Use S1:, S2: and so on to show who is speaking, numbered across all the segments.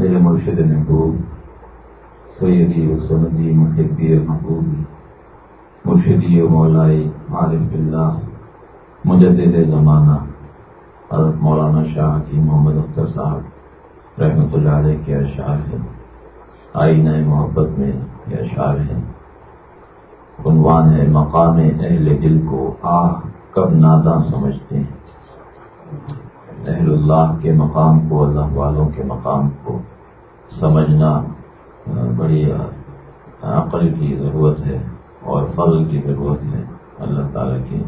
S1: میرے مرشد محبوب، سیدی و سندی محبی محبوبی مرشدی و مولائی عارف اللہ مجدد زمانہ، حضرت مولانا شاہ کی محمد اختر صاحب رحمۃ اللہ علیہ کے اشعار ہیں۔ آئینہ محبت میں یہ اشعار ہیں۔ عنوان ہے، مقام اہل دل کو آ کب نادا سمجھتے ہیں۔ اہل اللہ کے مقام کو، اللہ والوں کے مقام کو۔ سمجھنا بڑی عقل کی ضرورت ہے اور فضل کی ضرورت ہے۔ اللہ تعالیٰ کی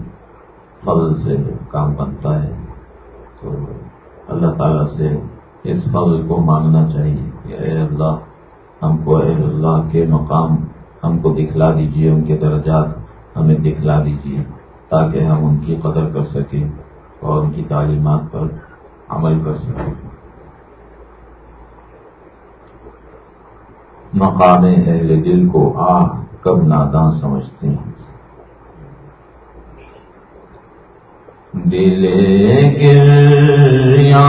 S1: فضل سے کام بنتا ہے۔ تو اللہ تعالیٰ سے اس فضل کو مانگنا چاہیے کہ اے اللہ، ہم کو اہل اللہ کے مقام ہم کو دکھلا دیجیے ان کے درجات ہمیں دکھلا دیجیے تاکہ ہم ان کی قدر کر سکیں اور ان کی تعلیمات پر عمل کر سکیں۔ مقام اہل دل کو آ کب ناداں سمجھتے ہیں۔ دل گریا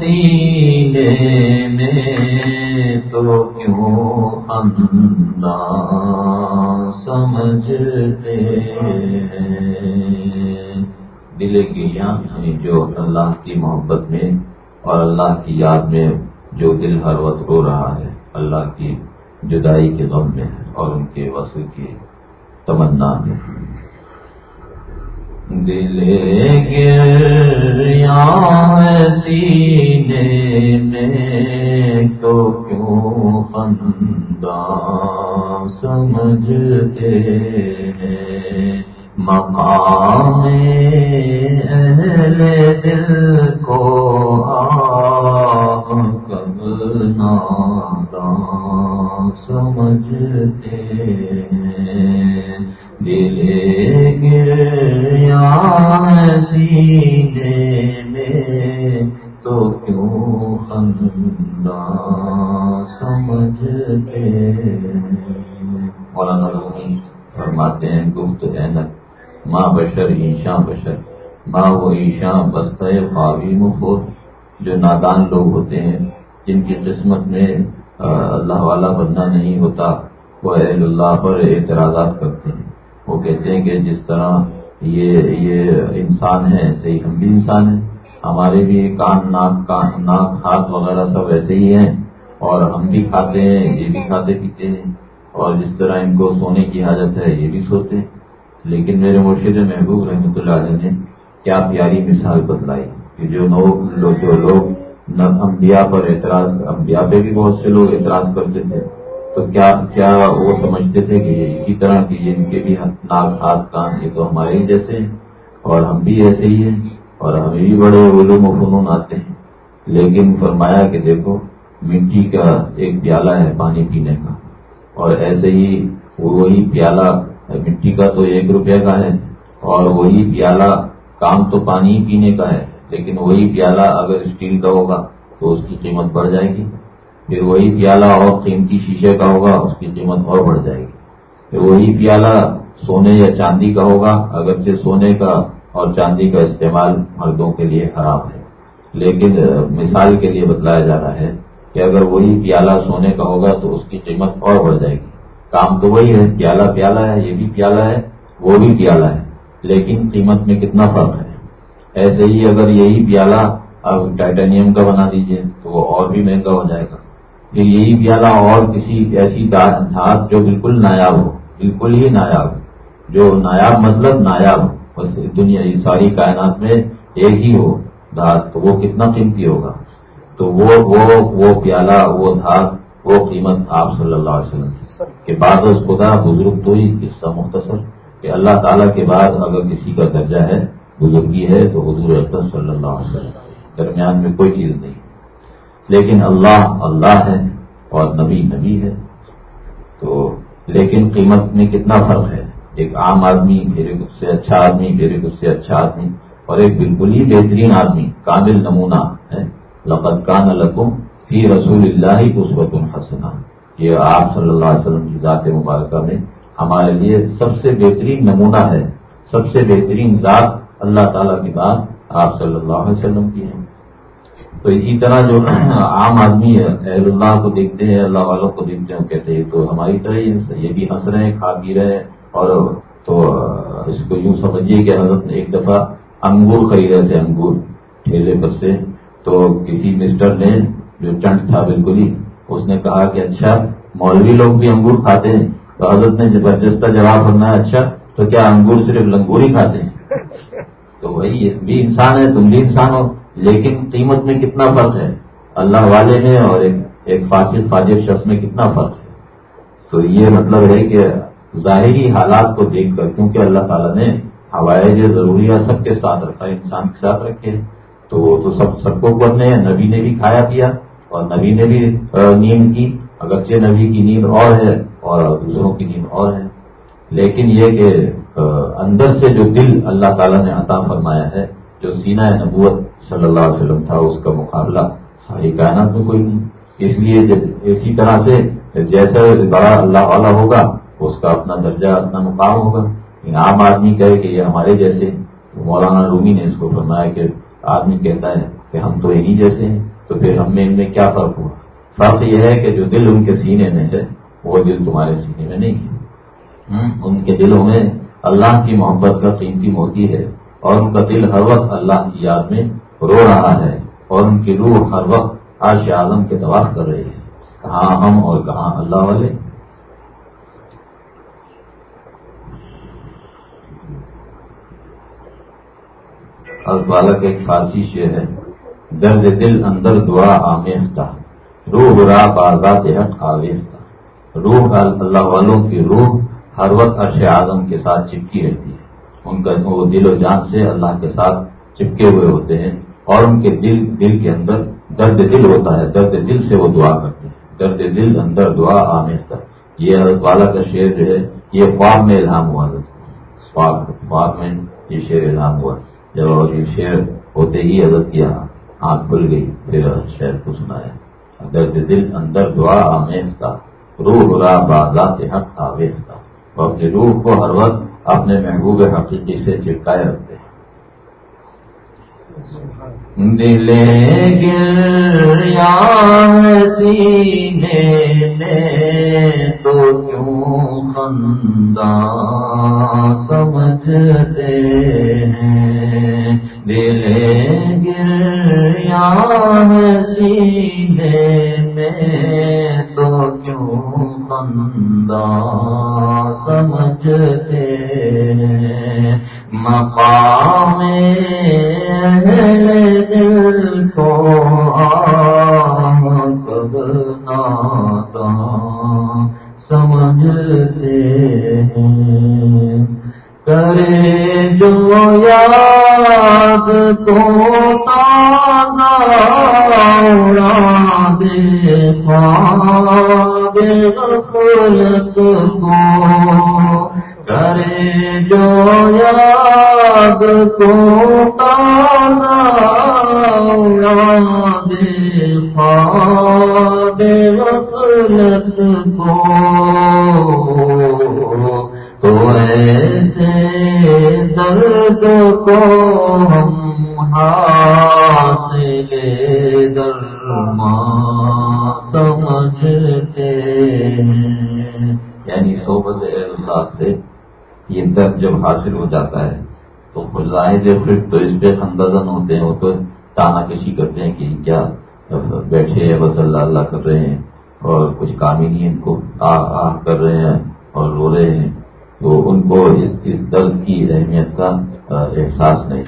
S1: سینے میں، تو کیوں خندہ سمجھتے دل گریا یعنی جو اللہ کی محبت میں اور اللہ کی یاد میں جو دل ہر وقت رو رہا ہے۔ اللہ کی جدائی کے غم میں اور ان کے وصل کی تمنا میں دل گریا سینے میں تو کیوں خندہ سمجھتے ہیں مقام اہل دل کو کب نادا سمجھتے ہیں دل گریا سینے میں تو کیوں خندہ سمجھتے مولانا رومی فرماتے ہیں گفت اینت ماں بشر ایشا بشر ماں وہ ایشا بستہ خواوی مفور جو نادان لوگ ہوتے ہیں جن کی قسمت میں اللہ والا بننا نہیں ہوتا، وہ اہل اللہ پر اعتراضات کرتے ہیں۔ وہ کہتے ہیں کہ جس طرح یہ یہ انسان ہے، ایسے ہی ہم بھی انسان ہیں۔ ہمارے بھی کان، ناک کان، ناک، ہاتھ وغیرہ سب ایسے ہی ہیں۔ اور ہم بھی کھاتے ہیں، یہ بھی کھاتے پیتے ہیں۔ اور جس طرح ان کو سونے کی حاجت ہے، یہ بھی سوتے ہیں۔ لیکن میرے مرشد محبوب رحمۃ اللہ علیہ نے کیا پیاری مثال بتلائی کہ جو لوگ جو لوگ انبیاء پر اعتراض، انبیاء پہ بھی بہت سے لوگ اعتراض کرتے تھے۔ تو کیا کیا وہ سمجھتے تھے کہ اسی طرح کی ان کے بھی ناک، ہاتھ، کان، یہ تو ہمارے ہی جیسے ہیں اور ہم بھی ایسے ہی ہیں اور ہمیں بھی بڑے علوم و فنون آتے ہیں۔ لیکن فرمایا کہ دیکھو، مٹی کا ایک پیالہ ہے پانی پینے کا اور ایسے ہی وہی پیالہ، مٹی کا تو ایک روپے کا ہے اور وہی پیالہ کام تو پانی ہی پینے کا ہے۔ لیکن وہی پیالہ اگر اسٹیل کا ہوگا تو اس کی قیمت بڑھ جائے گی۔ پھر وہی پیالہ اور قیمتی شیشے کا ہوگا، اس کی قیمت اور بڑھ جائے گی۔ پھر وہی پیالہ سونے یا چاندی کا ہوگا، اگرچہ سونے کا اور چاندی کا استعمال مردوں کے لیے خراب ہے۔ لیکن مثال کے لیے بتلایا جا رہا ہے کہ اگر وہی پیالہ سونے کا ہوگا تو اس کی قیمت اور بڑھ جائے گی۔ کام تو وہی ہے، پیالہ پیالہ ہے، یہ بھی پیالہ ہے، وہ بھی پیالہ ہے، لیکن قیمت میں کتنا فرق ہے؟ ایسے ہی اگر یہی پیالہ اب ٹائٹینیم کا بنا دیجیے تو وہ اور بھی مہنگا ہو جائے گا۔ پھر یہی پیالہ اور کسی ایسی دھات جو بالکل نایاب ہو، بالکل ہی نایاب جو نایاب مطلب نایاب بس دنیا ساری کائنات میں ایک ہی ہو۔ دھات تو وہ کتنا قیمتی ہوگا؟ تو وہ وہ وہ پیالہ، وہ دھات وہ قیمت آپ صلی اللہ علیہ وسلم کے بعد اس خدا بزرگ تو ہی قصہ مختصر کہ اللہ تعالیٰ کے بعد اگر کسی کا درجہ ہے بزرگی ہے تو حضور اکبر صلی اللہ علیہ وسلم درمیان میں کوئی چیز نہیں۔ لیکن اللہ اللہ ہے اور نبی نبی ہے۔ تو لیکن قیمت میں کتنا فرق ہے؟ ایک عام آدمی، پھر ایک اس سے اچھا آدمی، پھر ایک اس سے اچھا آدمی اور ایک بالکل ہی بہترین آدمی، کامل نمونہ ہے۔ لقت کان لکم فی رسول اللہ قسبت الحسنہ یہ آپ صلی اللہ علیہ وسلم کی ذات مبارکہ میں ہمارے لیے سب سے بہترین نمونہ ہے، سب سے بہترین ذات اللہ تعالیٰ کی بات آپ صلی اللہ علیہ وسلم کی ہے۔ تو اسی طرح جو عام آدمی اہل اللہ کو دیکھتے ہیں، اللہ والوں کو دیکھتے ہیں کہتے ہیں تو ہماری طرح یہ بھی ہنس رہے ہیں کھا پی رہے ہیں۔ اور تو اس کو یوں سمجھیے کہ حضرت نے ایک دفعہ انگور خریدے تھے، انگور ٹھیلے پر سے۔ تو کسی مسٹر نے جو چنٹ تھا، بالکل ہی، اس نے کہا کہ اچھا مولوی لوگ بھی انگور کھاتے ہیں۔ تو حضرت نے زبردست جواب کرنا ہے اچھا تو کیا انگور صرف لنگور ہی کھاتے ہیں؟ تو وہی بھی انسان ہے، تم بھی انسان ہو۔ لیکن قیمت میں کتنا فرق ہے؟ اللہ والے میں اور ایک فاصل فاجر شخص میں کتنا فرق ہے؟ تو یہ مطلب ہے کہ ظاہری حالات کو دیکھ کر، کیونکہ اللہ تعالیٰ نے ہوائے جو ضروریات سب کے ساتھ رکھا، انسان کے ساتھ رکھے، تو وہ تو سب سب کو کرنے ہیں۔ نبی نے بھی کھایا پیا اور نبی نے بھی نیند کی۔ اگرچہ نبی کی نیند اور ہے اور دوسروں کی نیند اور ہے، لیکن یہ کہ اندر سے جو دل اللہ تعالیٰ نے عطا فرمایا ہے، جو سینہ نبوت صلی اللہ علیہ وسلم تھا، اس کا مقابلہ ساری کائنات میں کوئی نہیں۔ اس لیے اسی طرح سے جیسا بڑا اللہ والا ہوگا، اس کا اپنا درجہ، اپنا مقام ہوگا۔ عام آدمی کہے کہ یہ ہمارے جیسے مولانا رومی نے اس کو فرمایا کہ آدمی کہتا ہے کہ ہم تو انہیں جیسے ہیں، تو پھر ہم میں ان میں کیا فرق ہوا؟ فرق یہ ہے کہ جو دل ان کے سینے میں ہے، وہ دل تمہارے سینے میں نہیں ہے۔ ان کے دلوں میں اللہ کی محبت کا قیمتی موتی ہے اور ان کا دل ہر وقت اللہ کی یاد میں رو رہا ہے اور ان کی روح ہر وقت عرش اعظم کے طواف کر رہی ہے۔ کہاں ہم اور کہاں اللہ والے؟ والا کا ایک فارسی شعر ہے، درد دل اندر دعا آمیختہ، روح را بازات حق آویختہ۔ روح اللہ والوں کی روح ہر وقت عرش اعظم کے ساتھ چپکی رہتی ہے۔ ان کا وہ دل و جان سے اللہ کے ساتھ چپکے ہوئے ہوتے ہیں اور ان کے دل دل کے اندر درد دل ہوتا ہے۔ درد دل سے وہ دعا کرتے ہیں۔ درد دل اندر دعا آمیز یہ حضرت والا کا شعر جو ہے، یہ خواب میں الہام ہوا۔ حضرت خواب خواب میں یہ شعر الہام ہوا۔ جب یہ شعر ہوتے ہی حضرت کیا آنکھ کھل گئی۔ پھر شعر کو سنایا۔ درد دل اندر دعا آمیز کا روح را بازات حق آویز کا اور اپنی روح کو ہر وقت اپنے محبوب حقیقی سے چپکائے رکھتے دل گریا سینے میں تو کیوں خندہ سمجھتے ہیں؟ دل گریا سینے میں تو کیوں خندہ سمجھتے ہیں؟ مقام دل کو کب ناتا سمجھتے ہیں۔ کرے جو یاد تو تازہ اڑا دے پا غفلت کو۔ کرے جو یاد کو تازہ دے خواب کو تو ایسے درد کو ہم حاصل درما سمجھتے ہیں۔ یعنی صحبت اللہ سے یہ درد جب حاصل ہو جاتا ہے تو ظاہر پھر تو اس پہ خندازن ہوتے ہیں، وہ تو تانا کشی کرتے ہیں کہ کیا بیٹھے ہیں، بس اللہ اللہ کر رہے ہیں۔ اور کچھ کام ہی نہیں، ان کو آہ آہ کر رہے ہیں اور رو رہے ہیں۔ تو ان کو اس اس درد کی اہمیت کا احساس نہیں۔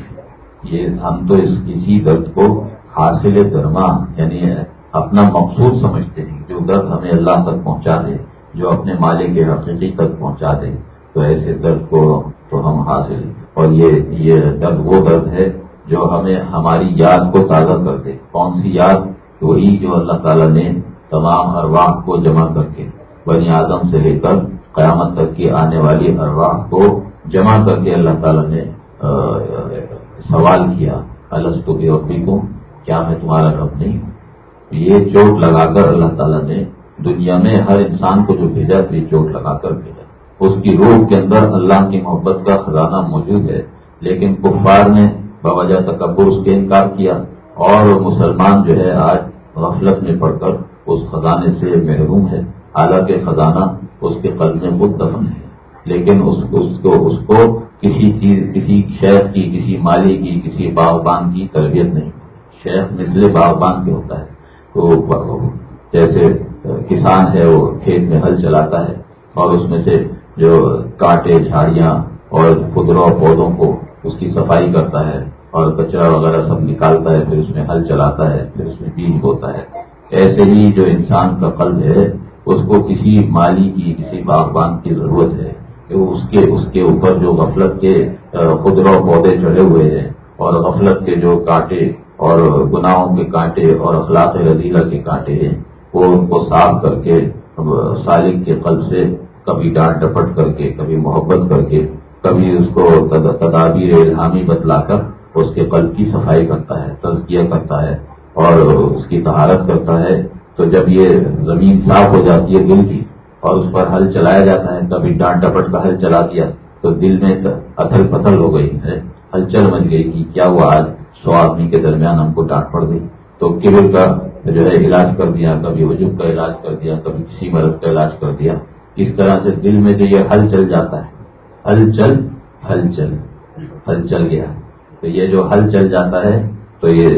S1: یہ ہم تو اس کسی درد کو حاصل درما یعنی اپنا مقصود سمجھتے ہیں۔ جو درد ہمیں اللہ تک پہنچا دے، جو اپنے مالک کے حقیقی تک پہنچا دے، تو ایسے درد کو تو ہم حاصل۔ اور یہ یہ درد وہ درد ہے جو ہمیں ہماری یاد کو تازہ کر دے۔ کون سی یاد؟ وہی جو اللہ تعالیٰ نے تمام ارواح کو جمع کر کے، بنی اعظم سے لے کر قیامت تک کی آنے والی ارواح کو جمع کر کے اللہ تعالیٰ نے سوال کیا السط کی عورتی کو کیا میں تمہارا رب نہیں ہوں؟ یہ چوٹ لگا کر اللہ تعالیٰ نے دنیا میں ہر انسان کو جو بھیجا تو یہ چوٹ لگا کر بھیجا اس کی روح کے اندر اللہ کی محبت کا خزانہ موجود ہے، لیکن کفار نے بوجہ تکبر اس کے انکار کیا اور مسلمان جو ہے، آج غفلت میں پڑ کر اس خزانے سے محروم ہے۔ حالانکہ خزانہ اس کے قلب میں خود دفن ہے، لیکن اس اس کو اس کو کسی چیز، کسی شیخ کی، کسی مالی کی، کسی باغبان کی تربیت نہیں۔ شیخ مثل باغبان کے ہوتا ہے۔ تو جیسے کسان ہے، وہ کھیت میں ہل چلاتا ہے اور اس میں سے جو کانٹے، جھاڑیاں اور خدروں پودوں کو اس کی صفائی کرتا ہے اور کچرا وغیرہ سب نکالتا ہے، پھر اس میں ہل چلاتا ہے، پھر اس میں بیج ہوتا ہے۔ ایسے ہی جو انسان کا قلب ہے، اس کو کسی مالی کی، کسی باغبان کی ضرورت ہے کہ اس کے اس کے اوپر جو غفلت کے خدروں پودے چڑھے ہوئے ہیں اور غفلت کے جو کانٹے اور گناہوں کے کانٹے اور اخلاق رضیلہ کے کانٹے ہیں، وہ ان کو صاف کر کے سالک کے قلب سے کبھی ڈانٹ ڈپٹ کر کے، کبھی محبت کر کے، کبھی اس کو تدابیر الہامی بتلا کر اس کے قلب کی صفائی کرتا ہے، تزکیہ کرتا ہے۔ اور اس کی تہارت کرتا ہے، تو جب یہ زمین صاف ہو جاتی ہے دل کی اور اس پر ہل چلایا جاتا ہے، کبھی ڈانٹ ڈپٹ کا ہل چلا دیا، تو دل میں اتل پتل ہو گئی ہے، ہلچل بن گئی کہ کیا وہ آج؟ سو آدمی کے درمیان ہم کو ڈانٹ پڑ گئی۔ تو کبر کا جو ہے علاج کر دیا، کبھی وجوب کا علاج کر دیا، کبھی کسی مرض کا علاج کر دیا۔ اس طرح سے دل میں جو یہ ہل چل جاتا ہے، ہل چل ہل چل ہل چل گیا۔ تو یہ جو ہل چل جاتا ہے تو یہ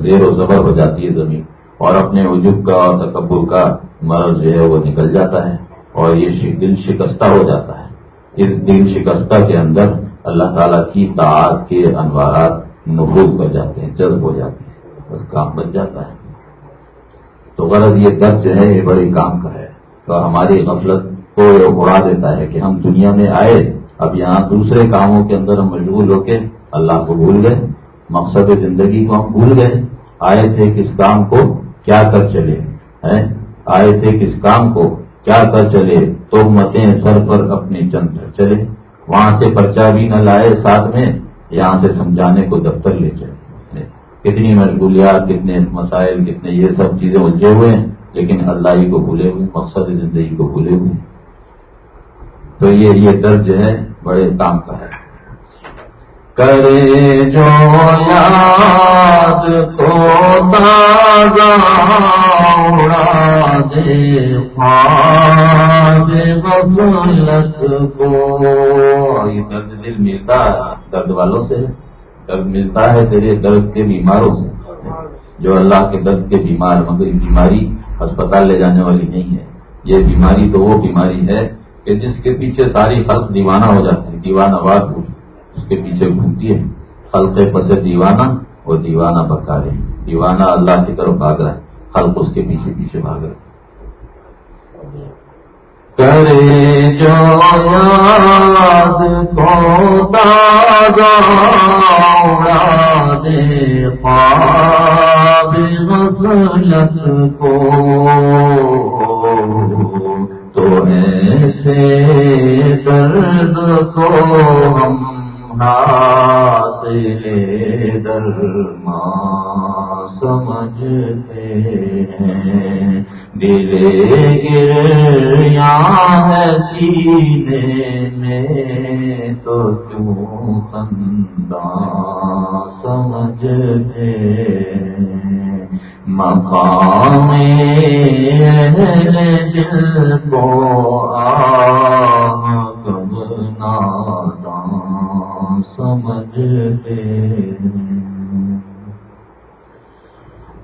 S1: زیر و زبر ہو جاتی ہے زمین اور اپنے وجوب کا اور تکبر کا مرض جو ہے وہ نکل جاتا ہے اور یہ دل شکستہ ہو جاتا ہے۔ اس دل شکستہ کے اندر اللہ تعالیٰ کی تعداد کے انوارات نفوذ کر جاتے ہیں، جذب ہو جاتے ہیں، بس کام بچ جاتا ہے۔ تو غرض یہ درد جو ہے، یہ بڑے کام کا ہے۔ تو ہماری غفلت کو اڑا دیتا ہے کہ ہم دنیا میں آئے، اب یہاں دوسرے کاموں کے اندر ہم مشغول ہو کے اللہ کو بھول گئے۔ مقصد زندگی کو ہم بھول گئے۔ آئے تھے کس کام کو کیا کر چلے آئے تھے کس کام کو کیا کر چلے تو متیں سر پر اپنی چند چلے۔ وہاں سے پرچا بھی نہ لائے ساتھ میں، یہاں سے سمجھانے کو دفتر لے چلے۔ کتنی مشغولیات، کتنے مسائل، کتنے یہ سب چیزیں الجھے ہوئے ہیں، لیکن اللہ ہی کو بھولے ہوئے، مقصد زندگی کو بھولے ہوئے تو یہ یہ درد جو ہے، بڑے کام کا ہے۔ کرے جو یاد کو اڑا دے، خواب غفلت کو۔ یہ درد دل ملتا ہے، درد والوں سے۔ درد ملتا ہے تیرے درد کے بیماروں سے۔ جو اللہ کے درد کے بیمار، مگر بیماری اسپتال لے جانے والی نہیں ہے۔ یہ بیماری تو وہ بیماری ہے کہ جس کے پیچھے ساری خلق دیوانہ ہو جاتی ہے دیوانہ واد اس کے پیچھے گھومتی ہے۔ خلق پس دیوانہ وہ دیوانہ بکا رہے دیوانہ اللہ کی طرف بھاگ رہا ہے۔ خلق اس کے پیچھے پیچھے بھاگ رہا ہے۔ کرے جو یاد کو دے، خواب غفلت کو۔ تو ایسے درد کو ہم حاصل درما سمجھتے ہیں دل گریا ہے سینے میں تو کیوں خندہ سمجھتے مقام دل کو آ کب نادان سمجھتے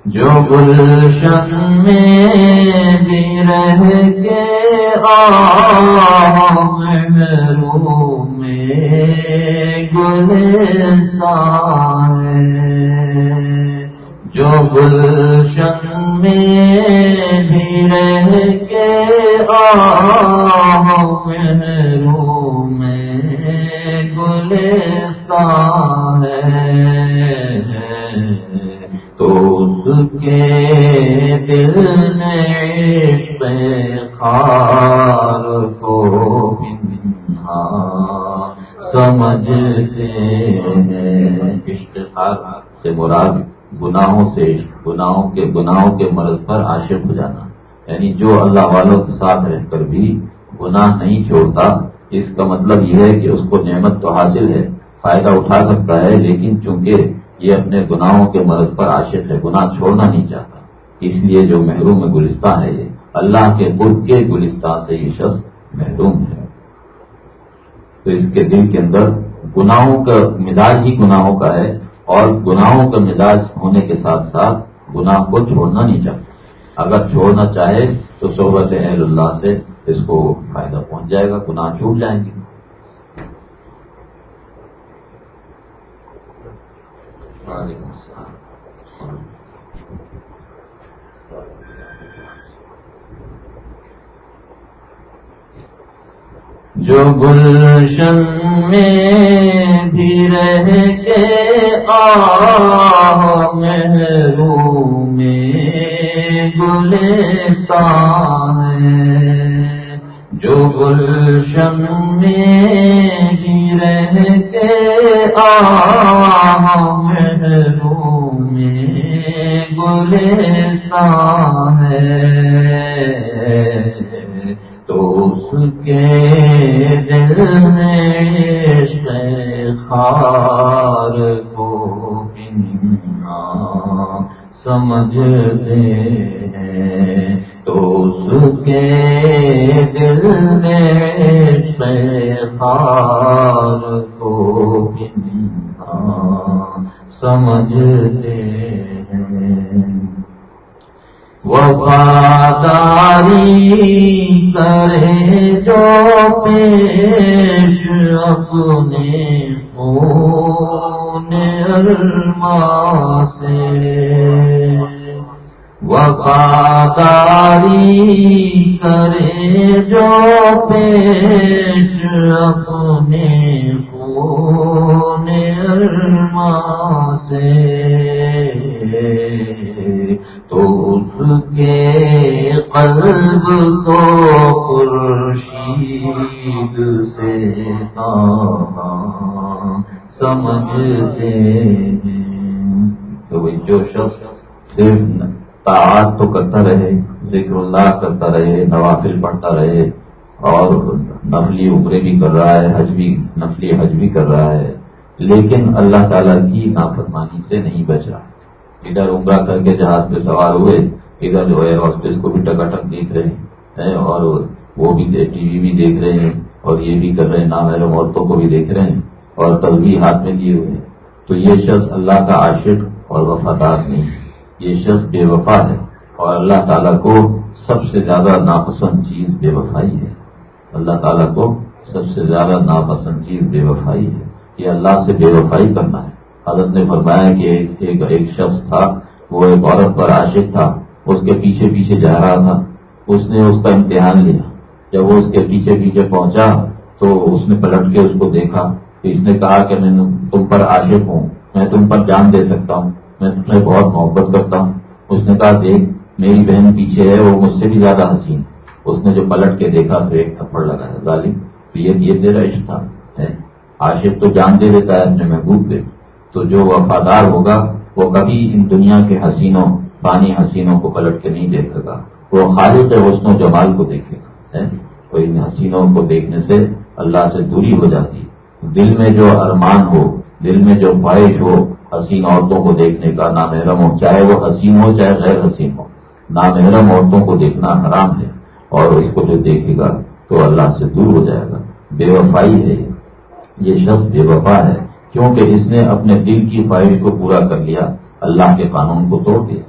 S1: جو گلشن میں بھی رہ کے آرو میں گلستان جو گلشن میں بھی رہ کے آرو میں گلستان کے دل نے عشق خار کو سمجھتے ہیں۔ اشتخار سے مراد گناہوں سے، گناہوں کے گناہوں کے مرض پر عاشق ہو جانا۔ یعنی جو اللہ والوں کے ساتھ رہ کر بھی گناہ نہیں چھوڑتا، اس کا مطلب یہ ہے کہ اس کو نعمت تو حاصل ہے۔ فائدہ اٹھا سکتا ہے، لیکن چونکہ یہ اپنے گناہوں کے مرض پر عاشق ہے، گناہ چھوڑنا نہیں چاہتا۔ اس لیے جو محروم گلستان ہے یہ اللہ کے قرب کے گلستان سے یہ شخص محروم ہے۔ تو اس کے دل کے اندر گناہوں کا مزاج ہی گناہوں کا ہے، اور گناہوں کا مزاج ہونے کے ساتھ ساتھ گناہ کو چھوڑنا نہیں چاہتا۔ اگر چھوڑنا چاہے تو صحبت اہل اللہ سے اس کو فائدہ پہنچ جائے گا، گناہ چھوٹ جائیں گے۔ وعلیکم السلام۔ جو گلشن میں بھی رہ کے آ محروم میں گلستان ہے۔ جو گلشن میں بھی رہ کے آ میں گلستان ہے تو اس کے دل میں خار کو بنا سمجھتے ہیں۔ اس کے دل میں خار کو سمجھتے ہیں۔ وفاداری کرے جو پیش اپنے خون علما سے۔ وفاداری کرے جو پیش اپنے خون علما سے۔ تو اس کے قلب کو خورشید سے سمجھتے تو جو شخص صرف تعات تو کرتا رہے، ذکر اللہ کرتا رہے، نوافل پڑھتا رہے، اور نفلی عمرے بھی کر رہا ہے، حج بھی، نفلی حج بھی کر رہا ہے۔ لیکن اللہ تعالیٰ کی نافرمانی سے نہیں بچ رہا۔ ادھر عمرہ کر کے جہاز پہ سوار ہوئے، ادھر جو ہے ہاسپٹل کو بھی ٹکاٹک دیکھ رہے ہیں اور وہ بھی ٹی وی بھی دیکھ رہے ہیں، اور یہ بھی کر رہے ہیں نامحرم عورتوں کو بھی دیکھ رہے ہیں، اور تصویر ہاتھ میں لیے ہوئے ہیں۔ تو یہ شخص اللہ کا عاشق اور وفادار نہیں۔ ہے یہ شخص بے وفا ہے اور اللہ تعالیٰ کو سب سے زیادہ ناپسند چیز بے وفائی ہے۔ اللہ تعالیٰ کو سب سے زیادہ ناپسند چیز بے وفائی ہے۔ یہ اللہ سے بے وفائی کرنا ہے۔ حضرت نے فرمایا کہ ایک ایک شخص تھا، وہ ایک عورت پر عاشق تھا، اس کے پیچھے پیچھے جا رہا تھا۔ اس نے اس کا امتحان لیا۔ جب وہ اس کے پیچھے پیچھے پہنچا تو اس نے پلٹ کے اس کو دیکھا تو اس نے کہا کہ میں تم پر عاشق ہوں، میں تم پر جان دے سکتا ہوں۔ میں تم سے بہت محبت کرتا ہوں۔ اس نے کہا، دیکھ، میری بہن پیچھے ہے، وہ مجھ سے بھی زیادہ حسین۔ اس نے جو پلٹ کے دیکھا، تو ایک تھپڑ لگایا۔ ظالم تو یہ تیرا عشق تھا عاشق تو جان دے دیتا ہے، اپنے محبوب پہ۔ تو جو وفادار ہوگا، وہ کبھی ان دنیا کے حسینوں پانی حسینوں کو پلٹ کے نہیں دیکھے گا۔ وہ خالق حسن و جمال کو دیکھے گا تو ان حسینوں کو دیکھنے سے اللہ سے دوری ہو جاتی۔ دل میں جو ارمان ہو، دل میں جو خواہش ہو حسین عورتوں کو دیکھنے کا نامحرم ہو، چاہے وہ حسین ہو، چاہے غیر حسین ہو۔ نامحرم عورتوں کو دیکھنا حرام ہے اور اس کو جو دیکھے گا تو اللہ سے دور ہو جائے گا۔ بے وفائی ہے۔ یہ شخص بے وفا ہے کیونکہ اس نے اپنے دل کی خواہش کو پورا کر لیا، اللہ کے قانون کو توڑ دیا۔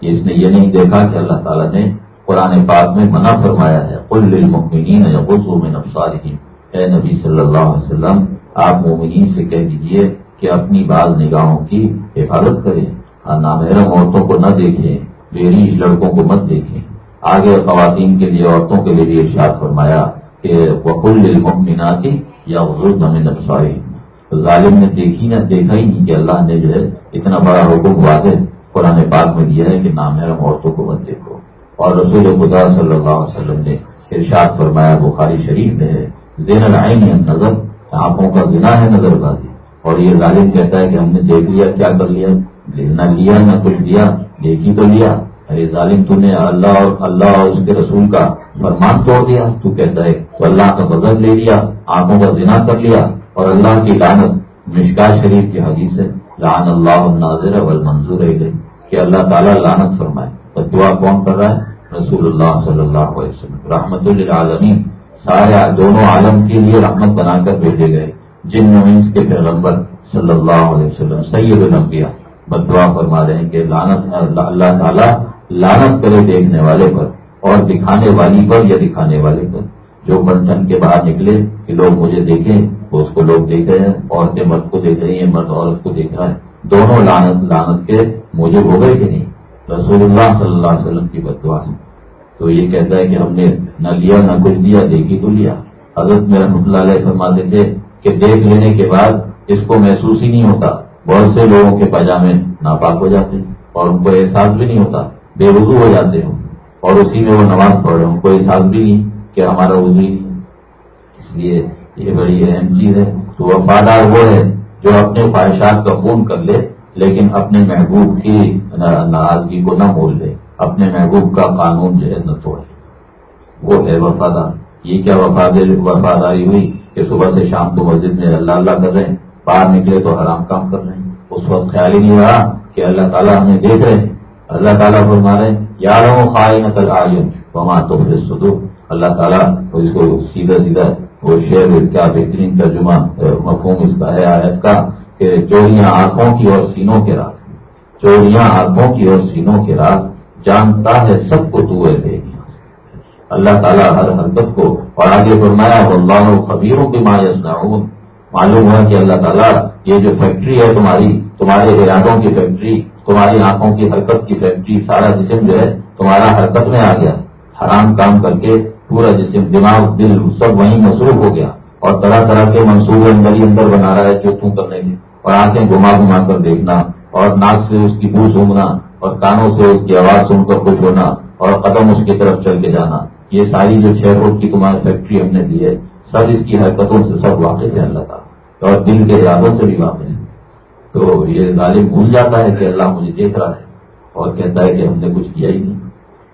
S1: اس نے یہ نہیں دیکھا کہ اللہ تعالیٰ نے قرآن پاک میں منع فرمایا ہے، قل للمؤمنین یغضوا من ابصارهم اے نبی صلی اللہ علیہ وسلم، آپ مومنین سے کہہ دیجیے کہ اپنی بعض نگاہوں کی حفاظت کریں اور نامحرم عورتوں کو نہ دیکھیں بیریش لڑکوں کو مت دیکھیں۔ آگے خواتین کے لیے عورتوں کے لیے بھی ارشاد فرمایا کہ وقل للمؤمنات یغضضن من ابصارهم ظالم نے دیکھی نہ دیکھا ہی نہیں کہ اللہ نے جو ہے اتنا بڑا حکم واضح قرآن پاک میں دیا ہے کہ نامحرم عورتوں کو مت دیکھو۔ اور رسول خدا صلی اللہ علیہ وسلم نے ارشاد فرمایا، بخاری شریف میں ہے زین العین نظر آنکھوں کا زنا ہے، نظر بازی۔ اور یہ ظالم کہتا ہے کہ ہم نے دیکھ لیا، کیا کر لیا؟ نہ لیا نہ کچھ دیا، دیکھی تو لیا۔ ارے ظالم، تو نے اللہ اور اللہ اور اس کے رسول کا فرمان توڑ دیا۔ تو کہتا ہے تو اللہ کا بدل لے لیا، آنکھوں کا زنا کر لیا اور اللہ کی لانت مشکا شریف کی حدیث ہے۔ لان اللہ الناظر والمنظور ہے کہ اللہ تعالیٰ لانت فرمائے۔ اور دعا کون کر رہا ہے؟ رسول اللہ صلی اللہ علیہ وسلم۔ رحمت للعالمین۔ سارے دونوں عالم کے لیے رحمت بنا کر بھیجے گئے۔ جن نوینس کے پیغمبر صلی اللہ علیہ وسلم سید الانبیاء، بدعا فرما رہے ہیں کہ لانت اللہ تعالیٰ لانت کرے دیکھنے والے پر اور دکھانے والی پر یا دکھانے والے پر۔ جو بنٹن کے باہر نکلے کہ لوگ مجھے دیکھیں تو اس کو لوگ دیکھ رہے ہیں، عورتیں مرد کو دیکھ رہی ہیں، مرد عورت کو دیکھ رہا ہے۔ دونوں لانت لانت کے مجھے ہو گئے کہ نہیں؟ رسول اللہ صلی اللہ علیہ وسلم کی بدعا ہے۔ تو یہ کہتا ہے کہ ہم نے نہ لیا، نہ کچھ دیا، دیکھی تو لیا۔ حضرت میں رحمۃ اللہ علیہ فرماتے تھے کہ دیکھ لینے کے بعد اس کو محسوس ہی نہیں ہوتا۔ بہت سے لوگوں کے پاجامے ناپاک ہو جاتے ہیں اور ان کو احساس بھی نہیں ہوتا۔ بے وضو ہو جاتے ہیں۔ اور اسی میں وہ نماز پڑھ رہے ہیں۔ ان کو احساس بھی نہیں کہ ہمارا وضو ہی نہیں۔ اس لیے یہ بڑی اہم چیز ہے۔ تو وفادار وہ ہے جو اپنے خواہشات کا خون کر لے، لیکن اپنے محبوب کی ناراضگی کو نہ بول لے۔ اپنے محبوب کا قانون جو ہے نہ توڑے وہ ہے وفادار۔ یہ کیا وفاداری ہوئی؟ کہ صبح سے شام کو مسجد میں اللہ اللہ کر رہے ہیں، باہر نکلے تو حرام کام کر رہے ہیں۔ اس وقت خیال ہی نہیں رہا کہ اللہ تعالیٰ ہمیں دیکھ رہے ہیں۔ اللہ تعالیٰ فرما رہے ہیں یار خواہ وہاں تو پھر اللہ تعالیٰ اس کو سیدھا سیدھا وہ شعر، کیا بہترین ترجمہ، مفہوم اس کا ہے آیت کا، کہ چوریاں آنکھوں کی اور سینوں کے راز۔ چوریاں آنکھوں کی اور سینوں کے راز، جانتا ہے سب کو تو اللہ تعالیٰ ہر حرکت کو اور آگے فرمایا اللہ خبیروں کے مایس نہ معلوم ہوا کہ اللہ تعالیٰ یہ جو فیکٹری ہے تمہاری، تمہارے ارادوں کی فیکٹری، تمہاری آنکھوں کی حرکت کی فیکٹری، سارا جسم جو ہے تمہارا حرکت میں آ گیا۔ حرام کام کر کے پورا جسم، دماغ، دل، سب وہیں مصروف ہو گیا۔ اور طرح طرح کے منصوبے اندر ہی اندر بنا رہا ہے جو تم کرنے کے اور آنکھیں گھما گھما کر دیکھنا، اور ناک سے اس کی بو سونگنا، اور کانوں سے اس کی آواز سن کر خوش ہونا، اور قدم اس کی طرف چل کے جانا۔ یہ ساری جو چھ فٹ کی کمار فیکٹری ہم نے دی ہے، سب اس کی حرکتوں سے سب واقف ہے اللہ تعالیٰ، اور دل کے ارادوں سے بھی واقف ہے تو یہ ظالم بھول جاتا ہے کہ اللہ مجھے دیکھ رہا ہے اور کہتا ہے کہ ہم نے کچھ کیا ہی نہیں۔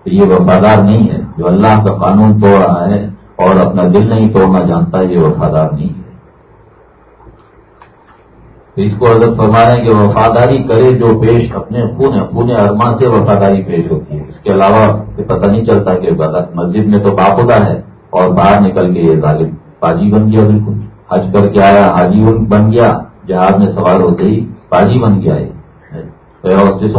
S1: تو یہ وفادار نہیں ہے۔ جو اللہ کا قانون توڑ رہا ہے اور اپنا دل نہیں توڑنا جانتا، یہ وفادار نہیں ہے۔ اس کو اگر فرما رہے ہیں کہ وفاداری کرے جو پیش اپنے خون خون ارما سے وفاداری پیش ہوتی ہے۔ اس کے علاوہ پتہ نہیں چلتا کہ مسجد میں تو باخدا ہے اور باہر نکل کے یہ ظالم پاجی بن گیا بالکل۔ حج کر کے آیا، حاجی بن گیا جہاز میں سوار ہوتے ہی پاجی بن گیا ہے۔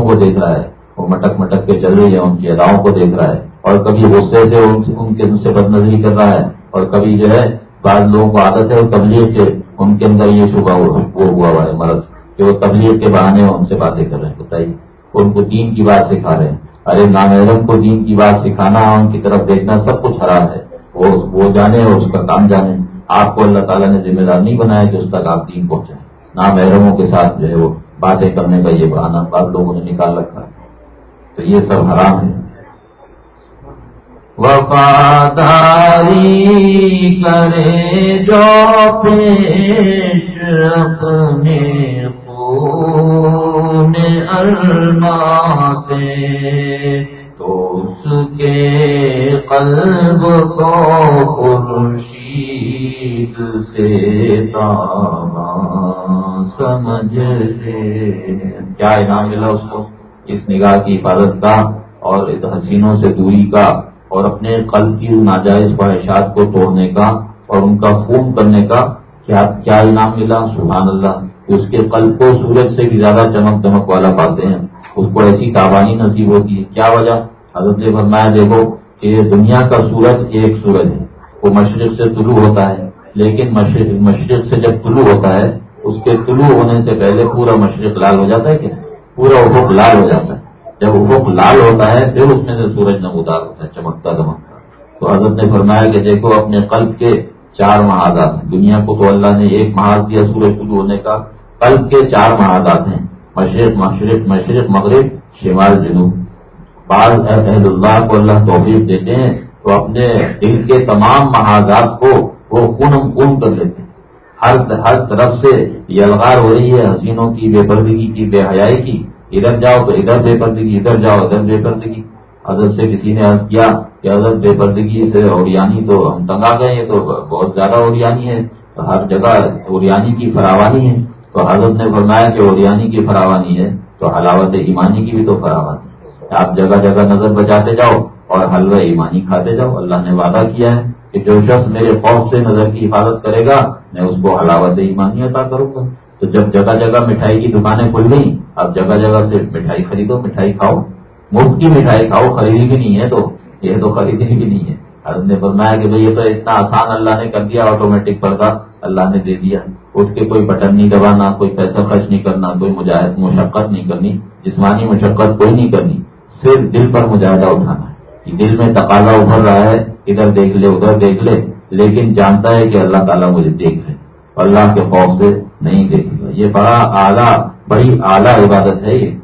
S1: کو دیکھ رہا ہے، وہ مٹک مٹک کے چل رہی ہے ان کی اداؤں کو دیکھ رہا ہے۔ اور کبھی غصے سے ان کے سے بد نظری کر رہا ہے۔ اور کبھی جو ہے، بعض لوگوں کو عادت ہے، وہ تبلیغ کے ان کے اندر یہ شبہ وہ ہوا ہوا ہے مرض کہ وہ تبلیغ کے بہانے ان سے باتیں کر رہے ہیں، بتائیے۔ ان کو دین کی بات سکھا رہے ہیں۔ ارے نام کو دین کی بات سکھانا، ان کی طرف دیکھنا سب کچھ حرام ہے۔ وہ وہ جانے اور اس کا کام جانے۔ آپ کو اللہ تعالیٰ نے ذمہ دار نہیں بنایا کہ اس تک آپ دین پہنچائیں۔ نامحرموں کے ساتھ جو ہے وہ باتیں کرنے کا یہ بہانا بعض لوگوں نے نکال رکھا ہے۔ تو یہ سب حرام ہے۔
S2: وفاداری کرے جو پیش اپنے خون الما سے، تو اس کے قلب کو خورشید سے تابا سمجھ
S1: کیا انعام ملا اس کو؟ اس نگاہ کی حفاظت کا اور حسینوں سے دوری کا اور اپنے قلب کی ناجائز خواہشات کو توڑنے کا اور ان کا خون کرنے کا کیا کیا انعام ملا؟ سبحان اللہ۔ اس کے قلب کو سورج سے بھی زیادہ چمک دمک والا پاتے ہیں۔ اس کو ایسی تابانی نصیب ہوتی ہے۔ کیا وجہ؟ حضرت نے فرمایا، دیکھو کہ دنیا کا سورج ایک سورج ہے۔ وہ مشرق سے طلوع ہوتا ہے۔ لیکن مشرق مشرق سے جب طلوع ہوتا ہے، اس کے طلوع ہونے سے پہلے پورا مشرق لال ہو جاتا ہے کیا پورا افق لال ہو جاتا ہے۔ جب افق لال ہوتا ہے، پھر اس میں سے سورج نمودار ہوتا ہے، چمکتا، دمکتا۔ تو حضرت نے فرمایا کہ دیکھو، اپنے قلب کے چار محاذات ہیں۔ دنیا کو تو اللہ نے ایک محاذ دیا سورج شروع ہونے کا۔ قلب کے چار محاذات ہیں۔ مشرق مشرق مشرق، مغرب، شمال، جنوب۔ بعض اہل اللہ کو اللہ توفیق دیتے ہیں، تو اپنے دل کے تمام محاذات کو وہ خون خون کر لیتے ہیں۔ ہر ہر طرف سے یلغار ہو رہی ہے حسینوں کی، بے پردگی کی، بے حیائی کی۔ ادھر جاؤ تو ادھر بے پردگی، ادھر جاؤ ادھر بے پردگی۔ حضرت سے کسی نے عرض کیا کہ حضرت بے پردگی سے اوریانی تو ہم تنگ آ گئے ہیں، تو بہت زیادہ اوریانی ہے، ہر جگہ اوریانی کی فراوانی ہے۔ تو حضرت نے فرمایا کہ اوریانی کی فراوانی ہے، تو حلاوت ایمانی کی بھی تو فراوانی ہے۔ آپ جگہ جگہ نظر بچاتے جاؤ اور حلوہ ایمانی کھاتے جاؤ۔ اللہ نے وعدہ کیا ہے کہ جو شخص میرے خوف سے نظر کی حفاظت کرے گا، میں اس کو حلاوت ایمانی عطا کروں گا۔ تو جب جگہ جگہ مٹھائی کی دکانیں کھل گئی اب جگہ جگہ سے مٹھائی خریدو، مٹھائی کھاؤ۔ مفت کی مٹھائی کھاؤ، خریدی بھی نہیں ہے تو یہ تو خریدنی بھی نہیں ہے۔ حضرت نے فرمایا کہ بھائی یہ تو اتنا آسان اللہ نے کر دیا آٹومیٹک پردہ اللہ نے دے دیا۔ اٹھ کے کوئی بٹن نہیں دبانا، کوئی پیسہ خرچ نہیں کرنا، کوئی مجاہد، مشقت نہیں کرنی، جسمانی مشقت کوئی نہیں کرنی۔ صرف دل پر مجاہدہ اٹھانا ہے۔ دل میں تقاضا ابھر رہا ہے، ادھر دیکھ لے، ادھر دیکھ لے، لیکن جانتا ہے کہ اللہ تعالیٰ مجھے دیکھ لے۔ اللہ کے خوف سے نہیں دیکھے گا یہ بڑا اعلیٰ، بڑی اعلیٰ عبادت ہے یہ۔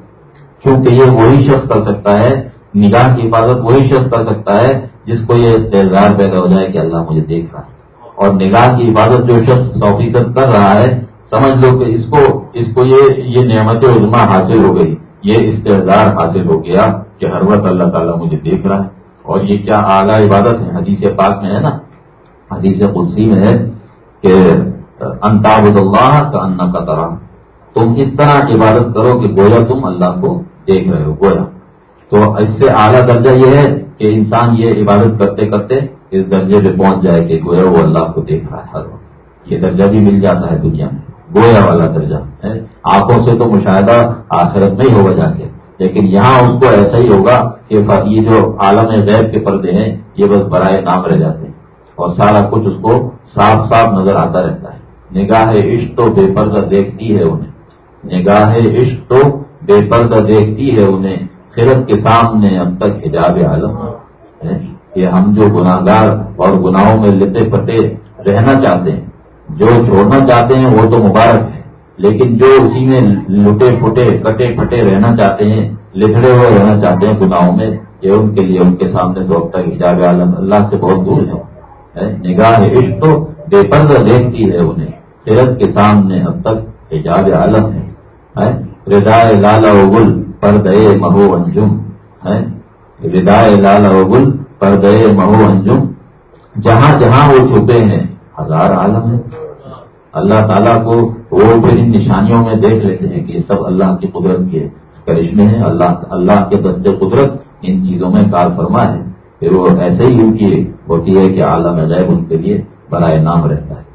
S1: کیونکہ یہ وہی شخص کر سکتا ہے، نگاہ کی حفاظت وہی شخص کر سکتا ہے جس کو یہ استحصار پیدا ہو جائے کہ اللہ مجھے دیکھ رہا ہے۔ اور نگاہ کی حفاظت جو شخص سو فیصد کر رہا ہے، سمجھ لو کہ اس کو اس کو یہ یہ نعمت عظما حاصل ہو گئی۔ یہ استحصار حاصل ہو گیا کہ ہر وقت اللہ تعالیٰ مجھے دیکھ رہا ہے۔ اور یہ کیا اعلیٰ عبادت ہے؟ حدیث پاک میں ہے نا؟ حدیث قدسی میں ہے کہ انتاب اللہ کا ان کا طرح تم اس طرح عبادت کرو کہ گویا تم اللہ کو دیکھ رہے ہو، گویا. تو اس سے اعلیٰ درجہ یہ ہے کہ انسان یہ عبادت کرتے کرتے اس درجے پہ پہنچ جائے کہ گویا وہ اللہ کو دیکھ رہا ہے ہر وقت. یہ درجہ بھی مل جاتا ہے دنیا میں. گویا والا درجہ، ہے؟ آنکھوں سے تو مشاہدہ آخرت میں ہی ہوگا جا کے. لیکن یہاں اس کو ایسا ہی ہوگا کہ یہ جو عالم غیر کے پردے ہیں، یہ بس برائے نام رہ جاتے ہیں. اور سارا کچھ اس کو صاف صاف نظر آتا رہتا ہے. نگاہ عشق تو بے پردہ دیکھتی ہے انہیں۔ نگاہ عشق تو بے پردہ دیکھتی ہے انہیں۔ خرد کے سامنے اب تک حجاب عالم۔ ہے کہ ہم جو گناہ گار اور گناہوں میں لتے پتے رہنا چاہتے ہیں، جو چھوڑنا چاہتے ہیں وہ تو مبارک ہے، لیکن جو اسی میں لٹے پھٹے، کٹے پھٹے رہنا چاہتے ہیں لکھڑے ہوئے رہنا چاہتے ہیں گناہوں میں، یہ ان کے لیے ان کے سامنے تو اب تک حجاب عالم۔ اللہ سے بہت دور ہے۔ نگاہ عشق تو بے پردہ دیکھتی ہے انہیں۔ سیرت کے سامنے اب تک حجاب عالم ہے ردائے لالا گل پردے مہو انجم، ہے؟ ردائے لالا گل پردے مہو انجم۔ جہاں جہاں وہ چھپے ہیں، ہزار عالم ہے اللہ تعالیٰ کو وہ پھر ان نشانیوں میں دیکھ لیتے ہیں کہ یہ سب اللہ کی قدرت کے کرشمے ہیں۔ اللہ اللہ کے دست قدرت ان چیزوں میں کار فرما ہے۔ پھر وہ ایسے ہی ان ہوتی ہے کہ عالم غیب ان کے لیے برائے نام رہتا ہے۔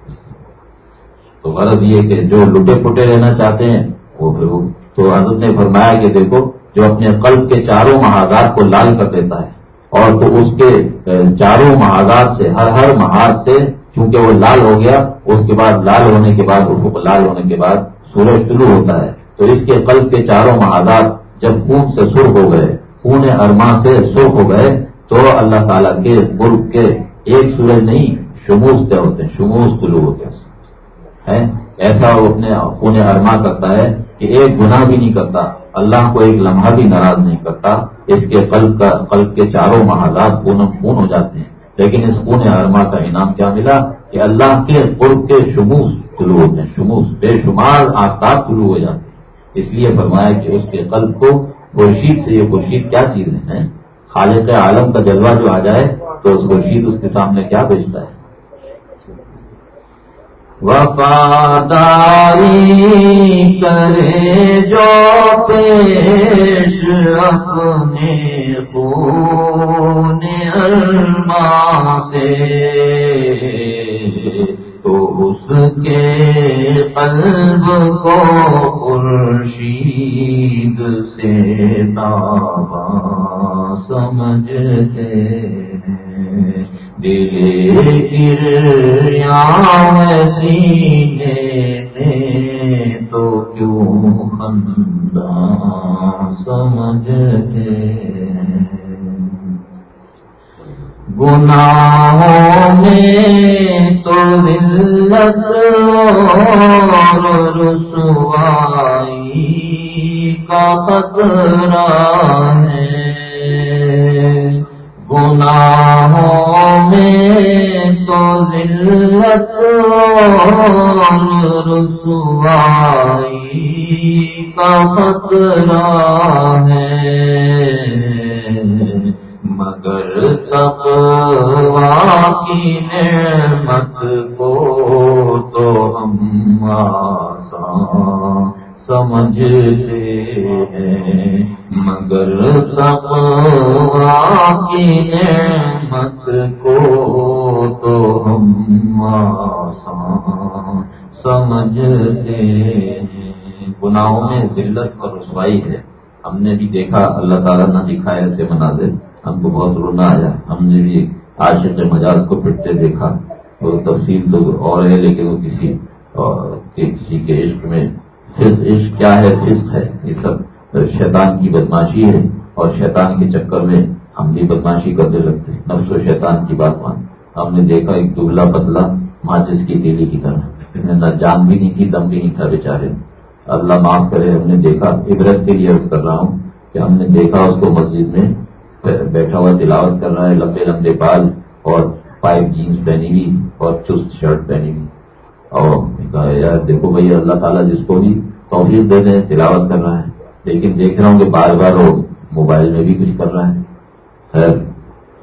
S1: تو غرض یہ کہ جو لٹے پٹے رہنا چاہتے ہیں، وہ پھر وہ تو حضرت نے فرمایا کہ دیکھو، جو اپنے قلب کے چاروں محاذات کو لال کر دیتا ہے، اور تو اس کے چاروں محاذات سے، ہر ہر محاذ سے چونکہ وہ لال ہو گیا، اس کے بعد لال ہونے کے بعد افق لال ہونے کے بعد سورج شروع ہوتا ہے۔ تو اس کے قلب کے چاروں محاذات جب خون سے سرخ ہو گئے، خون ارما سے سرخ ہو گئے، تو اللہ تعالیٰ کے ملک کے ایک سورج نہیں، شموس طے ہوتے ہیں، شموس طلوع ہوتے ہیں۔ ایسا وہ اپنے خون ارما کرتا ہے کہ ایک گناہ بھی نہیں کرتا، اللہ کو ایک لمحہ بھی ناراض نہیں کرتا، اس کے قلب کا، قلب کے چاروں محاذات خون خون ہو جاتے ہیں۔ لیکن اس خون ارما کا انعام کیا ملا؟ کہ اللہ کے قرب کے شموس شروع ہوتے ہیں، شموس، بے شمار آفتاب شروع ہو جاتے ہیں۔ اس لیے فرمایا کہ اس کے قلب کو خورشید سے، یہ خورشید کیا چیز ہے؟ خالق عالم کا جلوہ جو آ جائے تو اس خورشید اس کے سامنے کیا بیچتا ہے؟
S2: وفاداری کرے جو پیش اپنے خون الما سے تو اس کے قلب کو خورشید سے تابا سمجھتے دل گریا سینے میں تو کیوں خندہ سمجھتے گناہوں میں تو ذلت اور رسوائی کا خطرہ ہے۔ گناہوں میں تو ذلت اور رسوائی کا خطرہ ہے مگر تقوا کی نعمت کو تو ہم آسان
S1: سمجھتے ہیں مگر کی نعمت کو تو ہم آسان سمجھتے ہیں گناہوں میں ذلت اور رسوائی ہے۔ ہم نے بھی دیکھا، اللہ تعالیٰ نہ دکھایا ایسے مناظر ہم کو بہت رونا آیا۔ ہم نے بھی عاشق مجاز کو پٹتے دیکھا۔ وہ تفصیل تو اور ہے، لیکن وہ کسی کسی کے عشق میں عشق کیا ہے؟ فسق ہے۔ یہ سب شیطان کی بدماشی ہے اور شیطان کے چکر میں ہم بھی بدماشی کرنے لگتے ہیں۔ نفس و شیطان کی بات مان۔ ہم نے دیکھا ایک دبلا پتلا ماچس کی تیلی کی طرح۔ نہ جان بھی نہیں تھی دم بھی نہیں تھا بیچارے۔ اللہ معاف کرے، ہم نے دیکھا، عبرت کے لیے عرض کر رہا ہوں کہ ہم نے دیکھا اس کو مسجد میں بیٹھا ہوا تلاوت کر رہا ہے، لمبے لمبے بال اور پائپ جینس پہنی ہوئی اور چست شرٹ پہنی ہوئی۔ اور یار دیکھو بھائی، اللہ تعالیٰ جس کو بھی توفیق دے دیں تلاوت کر رہا ہے۔ لیکن دیکھ رہا ہوں کہ بار بار وہ موبائل میں بھی کچھ کر رہا ہے۔ خیر،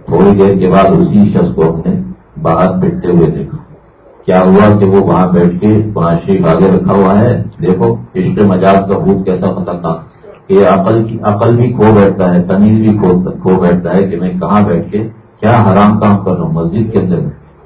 S1: تھوڑی دیر کے بعد اسی شخص کو ہم نے باہر پٹتے ہوئے دیکھا۔ کیا ہوا کہ وہ وہاں بیٹھ کے قرآن شریف آگے رکھا ہوا ہے؟ دیکھو، عشق مجاز کا بھوت کیسا خطرناک کہ عقل کی عقل بھی کھو بیٹھتا ہے، تمیز بھی کھو بیٹھتا ہے کہ میں کہاں بیٹھ کے کیا حرام کام کر رہا ہوں مسجد کے اندر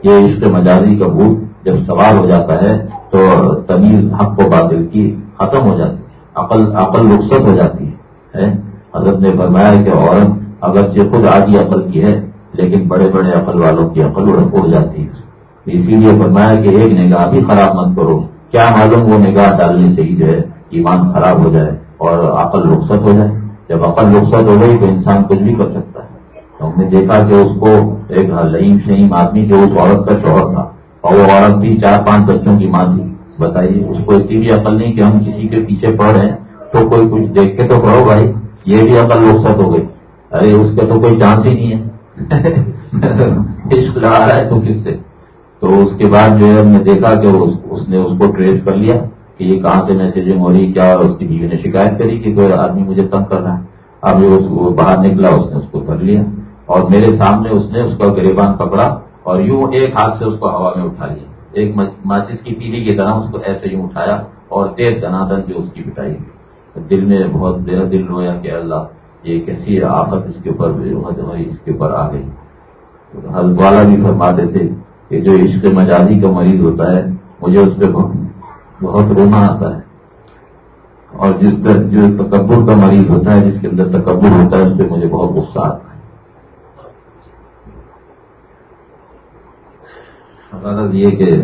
S1: یہ عشق مجازی کا بھوت جب سوار ہو جاتا ہے تو تمیز حق و باطل کی ختم ہو جاتی ہے۔ عقل عقل رخصت ہو جاتی ہے حضرت نے فرمایا کہ عورت اگرچہ خود آدھی عقل کی ہے، لیکن بڑے بڑے عقل والوں کی عقل اڑ جاتی ہے۔ اسی لیے فرمایا کہ ایک نگاہ بھی خراب مت کرو۔ کیا معلوم وہ نگاہ ڈالنے سے ہی جو ہے ایمان خراب ہو جائے اور عقل رخصت ہو جائے؟ جب عقل رخصت ہو گئی تو انسان کچھ بھی کر سکتا ہے۔ تو ہم نے دیکھا کہ اس کو ایک لئیم شہیم آدمی جو اس عورت کا شوہر تھا اور وہ عورت بھی چار پانچ بچوں کی ماں تھی۔ بتائیے، اس کو اتنی بھی عقل نہیں کہ ہم کسی کے پیچھے پڑ رہے ہیں۔ تو کوئی کچھ دیکھ کے تو پڑھو بھائی، یہ بھی عقل رخصت ہو گئی ارے، اس کا تو کوئی چانس ہی نہیں ہے۔ عشق لڑا رہا ہے تو کس سے؟ تو اس کے بعد جو ہے، ہم نے دیکھا کہ اس نے اس کو ٹریس کر لیا کہ یہ کہاں سے میسجنگ ہو رہی، کیا اور اس کی بیوی نے شکایت کری کہ کوئی آدمی مجھے تنگ کر رہا ہے۔ اب وہ باہر نکلا، اس نے اس کو کر لیا۔ اور میرے سامنے اس نے اس کا گریبان پکڑا اور یوں ایک ہاتھ سے اس کو ہوا میں اٹھا لیا۔ ایک ماچس کی پیلی کی طرح اس کو ایسے یوں اٹھایا اور تیز دنادن جو اس کی بٹائی۔ دل میں بہت میرا دل رویا کہ اللہ، یہ کیسی آفت اس کے اوپر اس کے اوپر آ گئی۔ حضرت والا بھی فرماتے تھے کہ جو عشق مجازی کا مریض ہوتا ہے، مجھے اس پہ بہت رونا آتا ہے۔ اور جس جو تکبر کا مریض ہوتا ہے، جس کے اندر تکبر ہوتا ہے، اس پہ مجھے بہت غصہ آتا ہے۔ یہ کہ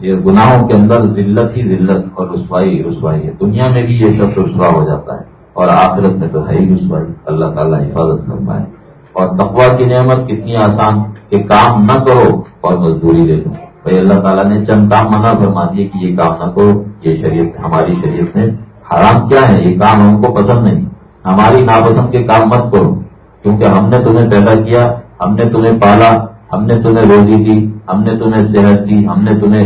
S1: یہ گناہوں کے اندر ذلت ہی ذلت اور رسوائی رسوائی ہے۔ دنیا میں بھی یہ شخص رسوا ہو جاتا ہے اور آخرت میں تو ہے ہی رسوائی۔ اللہ تعالیٰ حفاظت فرمائے۔ اور تقوا کی نعمت کتنی آسان کہ کام نہ کرو اور مزدوری لے لو۔ بھائی اللہ تعالیٰ نے چند کام منع فرما دیے کہ یہ کام نہ کرو، یہ شریعت، ہماری شریعت میں حرام کیا ہے؟ یہ کام ہم کو پسند نہیں۔ ہماری ناپسند کے کام مت کرو، کیونکہ ہم نے تمہیں پیدا کیا، ہم نے تمہیں پالا ہم نے تمہیں روزی دی، ہم نے تمہیں صحت دی، ہم نے تمہیں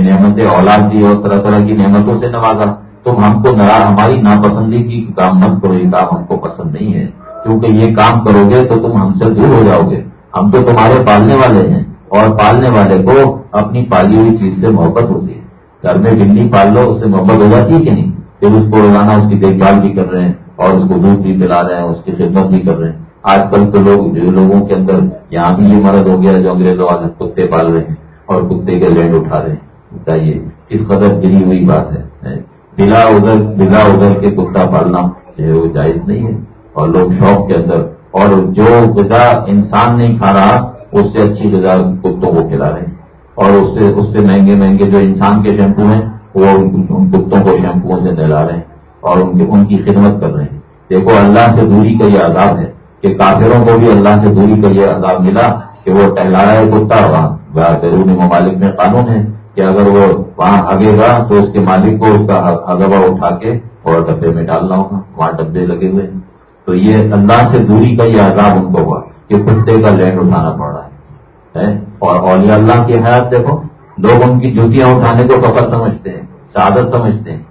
S1: نعمت اولاد دی اور طرح طرح کی نعمتوں سے نوازا۔ تم ہم کو ہماری ناپسندی کی کام مت کرو، یہ کام ہم کو پسند نہیں ہے۔ کیونکہ یہ کام کرو گے تو تم ہم سے دور ہو جاؤ گے۔ ہم تو تمہارے پالنے والے ہیں اور پالنے والے کو اپنی پالی ہوئی چیز سے محبت ہوتی ہے۔ گھر میں بلی پال لو، اس سے محبت ہو جاتی ہے کہ نہیں؟ پھر اس کو روزانہ اس کی دیکھ بھال بھی کر رہے ہیں اور اس کو دودھ بھی پلا رہے ہیں، اس کی خدمت بھی کر رہے ہیں۔ آج کل تو لوگ جو لوگوں کے اندر یہاں بھی یہ مرض ہو گیا جو انگریزوں والے کتے پال رہے ہیں اور کتے کے لینڈ اٹھا رہے ہیں۔ بتائیے کس قدر گری ہوئی بات ہے۔ بلا ادھر بلا ادھر کے کتا پالنا جو ہے وہ جائز نہیں ہے۔ اور لوگ شوق کے اندر، اور جو غذا انسان نہیں کھا رہا، اس سے اچھی غذا کتوں کو کھلا رہے ہیں۔ اور اس سے اس سے مہنگے مہنگے جو انسان کے شیمپو ہیں، وہ ان کتوں کو شیمپو سے نہلا رہے ہیں اور ان کی ان کی خدمت کر رہے ہیں۔ دیکھو، اللہ سے دوری کا یہ عذاب ہے۔ کہ کافروں کو بھی اللہ سے دوری کا یہ عذاب ملا کہ وہ ٹہلا رہا ہے کتا وہاں بیرونی ممالک میں قانون ہے کہ اگر وہ وہاں ہگے گا تو اس کے مالک کو اس کا ہگوا اٹھا کے اور ڈبے میں ڈالنا ہوگا۔ وہاں ڈبے لگے ہوئے ہیں۔ تو یہ اللہ سے دوری کا یہ عذاب ان کو ہوا کہ کتے کا لینڈ اٹھانا پڑ رہا ہے۔ اور اولیاء اللہ کی حیات دیکھو، لوگ ان کی جوتیاں اٹھانے کو فخر سمجھتے ہیں، شہادت سمجھتے ہیں۔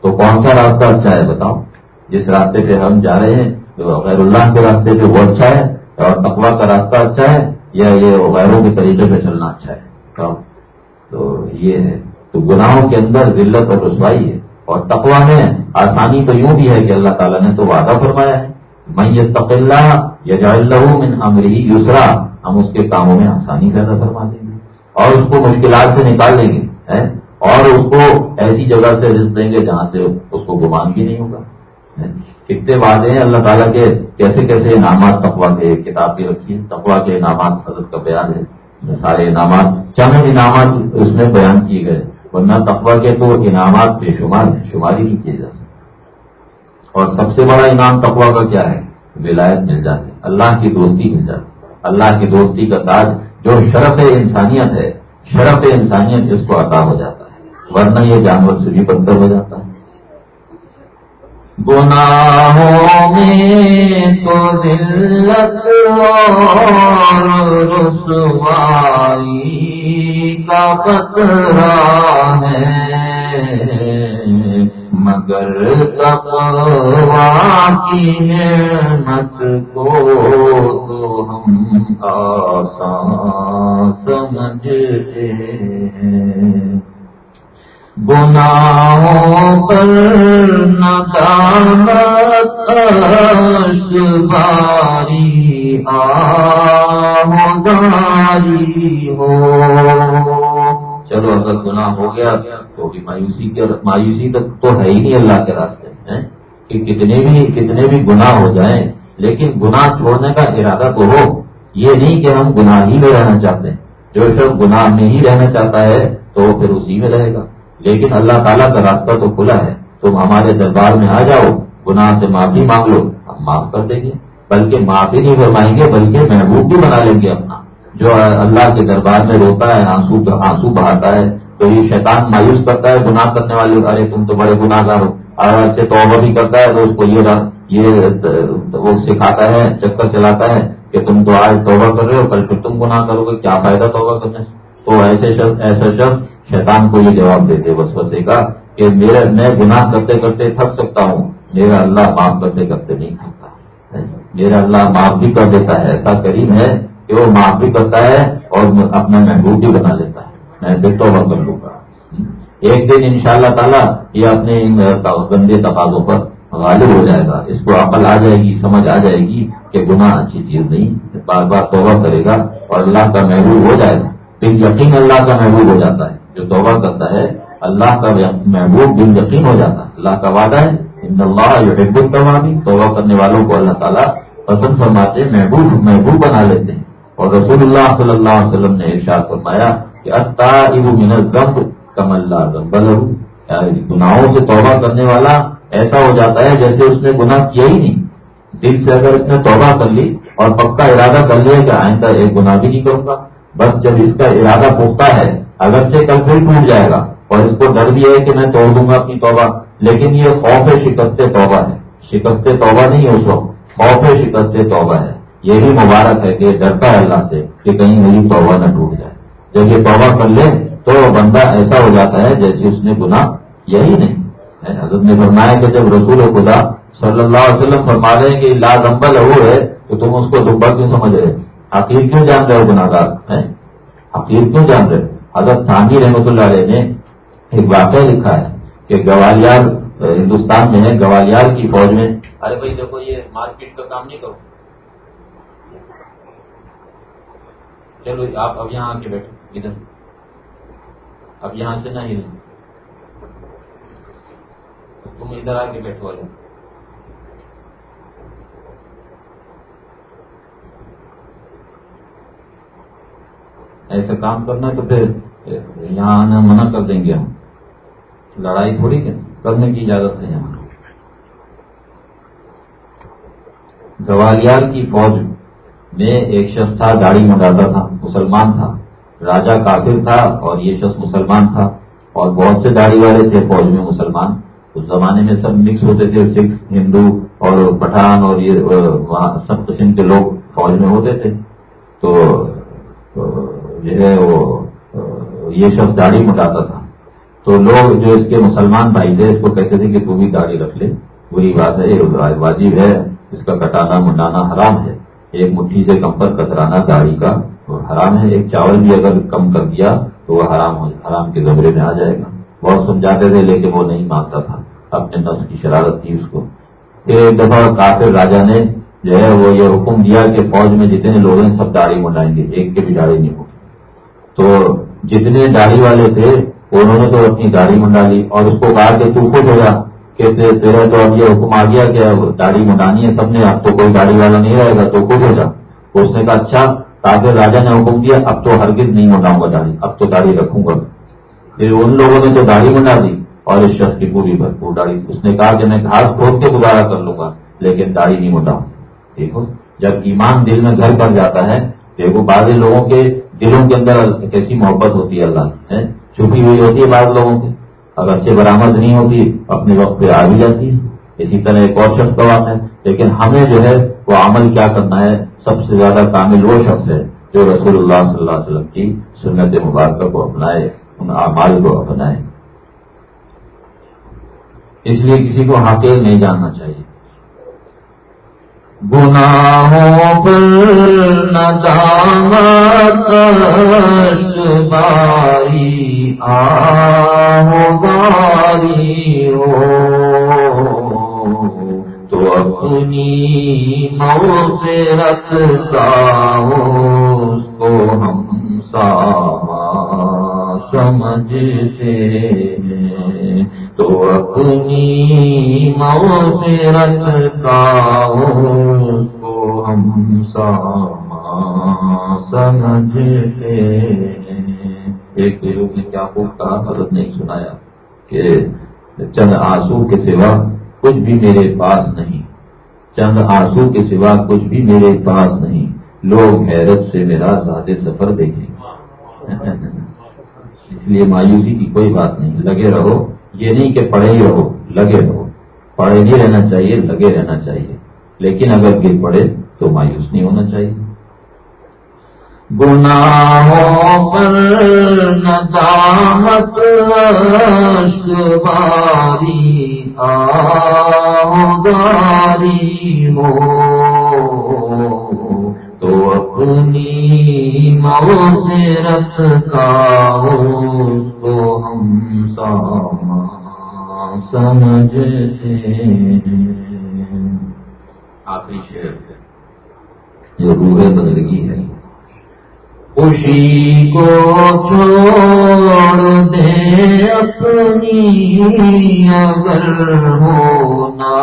S1: تو کون سا راستہ اچھا ہے بتاؤ؟ جس راستے پہ ہم جا رہے ہیں غیر اللہ کے راستے پہ وہ اچھا ہے اور تقوا کا راستہ اچھا ہے یا یہ غیروں کے طریقے پہ چلنا اچھا ہے؟ تو یہ ہے. تو گناہوں کے اندر ذلت اور رسوائی ہے اور تقوا میں آسانی تو یوں بھی ہے کہ اللہ تعالیٰ نے تو وعدہ فرمایا ہے. میں یہ تقلّہ یا من امری یسرا ہم اس کے کاموں میں آسانی پیدا فرما دیں گے اور اس کو مشکلات سے نکال دیں گے اور اس کو ایسی جگہ سے رزق دیں گے جہاں سے اس کو گمان بھی نہیں ہوگا کتنے وعدے ہیں، اللہ تعالیٰ کے کیسے کیسے انعامات تقوا کے کتاب بھی رکھی ہے تقوا کے انعامات حضرت کا بیان ہے۔ سارے انعامات، چند انعامات اس میں بیان کیے گئے ورنہ تقوا کے تو انعامات بے شمار ہیں، شماری نہیں کیے جا سکتے۔ اور سب سے بڑا انعام تقوا کا کیا ہے؟ ولایت مل جاتی اللہ کی دوستی مل جاتی اللہ کی دوستی کا تاج جو شرف انسانیت ہے، شرف انسانیت اس کو عطا ہو جاتا ہے۔ ورنہ یہ جانور سے بھی ہو جاتا ہے۔
S2: گناہوں میں تو ذلت اور رسوائی کا خطرہ ہے۔ مگر تقوا کی نعمت کو تو ہم آسان سمجھتے ہیں۔ گناہوں پر ندامت باری آمداری ہو
S1: چلو، اگر گناہ ہو گیا تو بھی مایوسی کے مایوسی تک تو ہے ہی نہیں اللہ کے راستے میں کہ کتنے بھی کتنے بھی گناہ ہو جائیں، لیکن گناہ چھوڑنے کا ارادہ تو ہو۔ یہ نہیں کہ ہم گناہ ہی میں رہنا چاہتے ہیں۔ جو شخص گناہ میں ہی رہنا چاہتا ہے تو وہ پھر اسی میں رہے گا۔ لیکن اللہ تعالیٰ کا راستہ تو کھلا ہے۔ تم ہمارے دربار میں آ جاؤ، گناہ سے معافی مانگ لو۔ ہم معاف کر دیں گے۔ بلکہ معافی نہیں فرمائیں گے، بلکہ محبوب بھی بنا لیں گے اپنا۔ جو اللہ کے دربار میں روتا ہے، آنسو آنسو بہاتا ہے، تو یہ شیطان مایوس کرتا ہے، گناہ کرنے والے۔ ارے، تم تو بڑے گناہ گار ہو۔ اور اچھے توبہ بھی کرتا ہے، تو اس کو یہ، وہ سکھاتا ہے، چکر چلاتا ہے کہ تم تو آج توبہ کر رہے ہو، کل پھر تم گناہ کرو گے، کیا فائدہ توبہ کرنے سے؟ تو ایسے شخص ایسا شخص شیطان کو یہ جواب دیتے بس کا کہ میرا میں گناہ کرتے کرتے تھک سکتا ہوں، میرا اللہ معاف کرتے کرتے نہیں تھکتا۔ میرا اللہ معاف بھی کر دیتا ہے، ایسا کریم ہے کہ وہ معاف بھی کرتا ہے اور اپنا محبوب بھی بنا لیتا ہے۔ میں دیکھتا ہوں کر لوں گا۔ ایک دن ان شاء اللہ تعالیٰ یہ اپنے گندے تقاضوں پر غالب ہو جائے گا۔ اس کو عقل آ جائے گی، سمجھ آ جائے گی کہ گناہ اچھی چیز نہیں، بار بار توبہ کرے گا اور اللہ کا محبوب ہو جائے گا۔ پھر یقین اللہ کا محبوب ہو جاتا ہے۔ جو توبہ کرتا ہے، اللہ کا محبوب دل یقین ہو جاتا ہے۔ اللہ کا وعدہ ہے، ان اللہ حب الطوابی توبہ کرنے والوں کو اللہ تعالیٰ پسند فرماتے، محبوب محبوب بنا لیتے ہیں۔ اور رسول اللہ صلی اللہ علیہ وسلم نے ارشاد فرمایا کہ من الذنب کم اللہ یعنی گناہوں سے توبہ کرنے والا ایسا ہو جاتا ہے جیسے اس نے گناہ کیا ہی نہیں۔ دل سے اگر اس نے توبہ کر لی اور پکا ارادہ کر لیا کہ آئندہ ایک گناہ بھی نہیں کروں گا، بس جب اس کا ارادہ پختہ ہے اگرچہ کل پھر ٹوٹ جائے گا، اور اس کو ڈر بھی ہے کہ میں توڑ دوں گا اپنی توبہ، لیکن یہ خوف شکست توبہ ہے۔ شکست توبہ نہیں ہے اس وقت، خوف شکست توبہ ہے۔ یہ بھی مبارک ہے کہ ڈرتا ہے اللہ سے کہ کہیں میری توبہ نہ ٹوٹ جائے۔ جب یہ توبہ کر لے تو بندہ ایسا ہو جاتا ہے جیسے اس نے گنا یہی نہیں۔ حضرت نے فرمایا کہ جب رسول خدا صلی اللہ علیہ وسلم فرما رہے ہیں کہ لا دمبل وہ ہے، تو تم اس کو دمبا کیوں سمجھ رہے حقیق کیوں جان رہے ہو گناگار حقیق کیوں جان رہے حضرت تھانی رحمۃ اللہ علیہ نے ایک واقعہ لکھا ہے کہ گوالیار ہندوستان میں ہے، گوالیار کی فوج میں ارے بھائی، دیکھو یہ مارکیٹ کا کام نہیں کرو۔ چلو جی، آپ اب یہاں آ کے بیٹھو، ادھر۔ اب یہاں سے نہ ہلو تم ادھر آ کے بیٹھو والے ایسا کام کرنا ہے تو پھر یہاں آنا منع کر دیں گے ہم۔ لڑائی تھوڑی کرنے کی اجازت ہے۔ ہمیں گوالیار کی فوج میں ایک شخص تھا، گاڑی منگاتا تھا، مسلمان تھا۔ راجا کافر تھا اور یہ شخص مسلمان تھا۔ اور بہت سے داڑھی والے تھے فوج میں مسلمان۔ اس زمانے میں سب مکس ہوتے تھے، سکھ، ہندو اور پٹھان اور یہ سب قسم کے لوگ فوج میں ہوتے تھے۔ تو جو ہے وہ یہ شخص داڑھی مٹاتا تھا۔ تو لوگ جو اس کے مسلمان بھائی تھے، اس کو کہتے تھے کہ تو بھی داڑھی رکھ لے۔ وہی بات ہے، یہ واجب ہے۔ اس کا کٹانا منڈانا حرام ہے۔ ایک مٹھی سے کم پر کترانا داڑھی کا حرام ہے۔ ایک چاول بھی اگر کم کر دیا تو وہ حرام ہو، حرام کے زمرے میں آ جائے گا۔ بہت سمجھاتے تھے، لیکن وہ نہیں مانتا تھا۔ اپنے نفس کی شرارت تھی اس کو۔ پھر ایک دفعہ کافر راجا نے جو ہے وہ یہ حکم دیا کہ فوج میں جتنے لوگ ہیں، سب داڑھی منڈائیں گے۔ ایک کے بھی داڑھی نہیں ہوگی۔ تو جتنے داڑھی والے تھے، انہوں نے تو اپنی داڑھی منڈا لی اور اس کو کہا کہ تو خود ہو جا کہ تیرا تو اب یہ حکم آ گیا کہ داڑھی منڈانی ہے سب نے، اب تو کوئی داڑھی والا نہیں رہے گا، تو خود ہو جا اس نے کہا اچھا کافر راجا نے حکم دیا، اب تو ہرگز نہیں منڈاؤں گا داڑھی، اب تو داڑھی رکھوں گا۔ پھر ان لوگوں نے تو داڑھی منڈا دی اور اس شخص کی پوری بھرپور داڑھی۔ اس نے کہا کہ میں گھاس کھود کے گزارا کر لوں گا، لیکن داڑھی نہیں منڈاؤں۔ دیکھو جب ایمان دل میں گھر کر جاتا ہے، دیکھو، بعض لوگوں کے دلوں کے اندر کیسی محبت ہوتی ہے اللہ چھپی ہوئی ہوتی ہے بعض لوگوں کی۔ اگر سے برامد نہیں ہوتی، اپنے وقت پہ آ بھی جاتی ہے۔ اسی طرح ایک اور شخص کا بات ہے، لیکن ہمیں جو ہے وہ عمل کیا کرنا ہے؟ سب سے زیادہ کامل وہ شخص ہے جو رسول اللہ صلی اللہ علیہ وسلم کی سنت مبارکہ کو اپنائے، ان اعمال کو اپنائے۔ اس لیے کسی کو حاقل نہیں جاننا چاہیے۔
S2: گناہوں پر ندامت باری آری ہو۔ تو اپنی مئو سے رکھتا ہوں، اس کو ہم ساما سمجھتے ہیں۔ تو اپنی موت کا کو ہم ساما سمجھتے
S1: ایک لوگ نے کیا خوب کہا حضرت نہیں سنایا کہ چند آنسو کے سوا کچھ بھی میرے پاس نہیں۔ چند آنسو کے سوا کچھ بھی میرے پاس نہیں۔ لوگ حیرت سے میرا زیادہ سفر دیکھیں۔ اس لیے مایوسی کی کوئی بات نہیں۔ لگے رہو۔ یہ نہیں کہ پڑھے ہی رہو۔ لگے رہو۔ پڑھے بھی رہنا چاہیے، لگے رہنا چاہیے۔ لیکن اگر گر پڑے تو مایوس نہیں ہونا چاہیے۔
S2: گناہوں پر ندامت باری آگاری ہو اپنی سے رکھتا ہو تو ہم ساما سمجھتے
S1: آخری شعر جو روح بندگی ہے۔
S2: خوشی کو چھوڑ دے اپنی اگر ہونا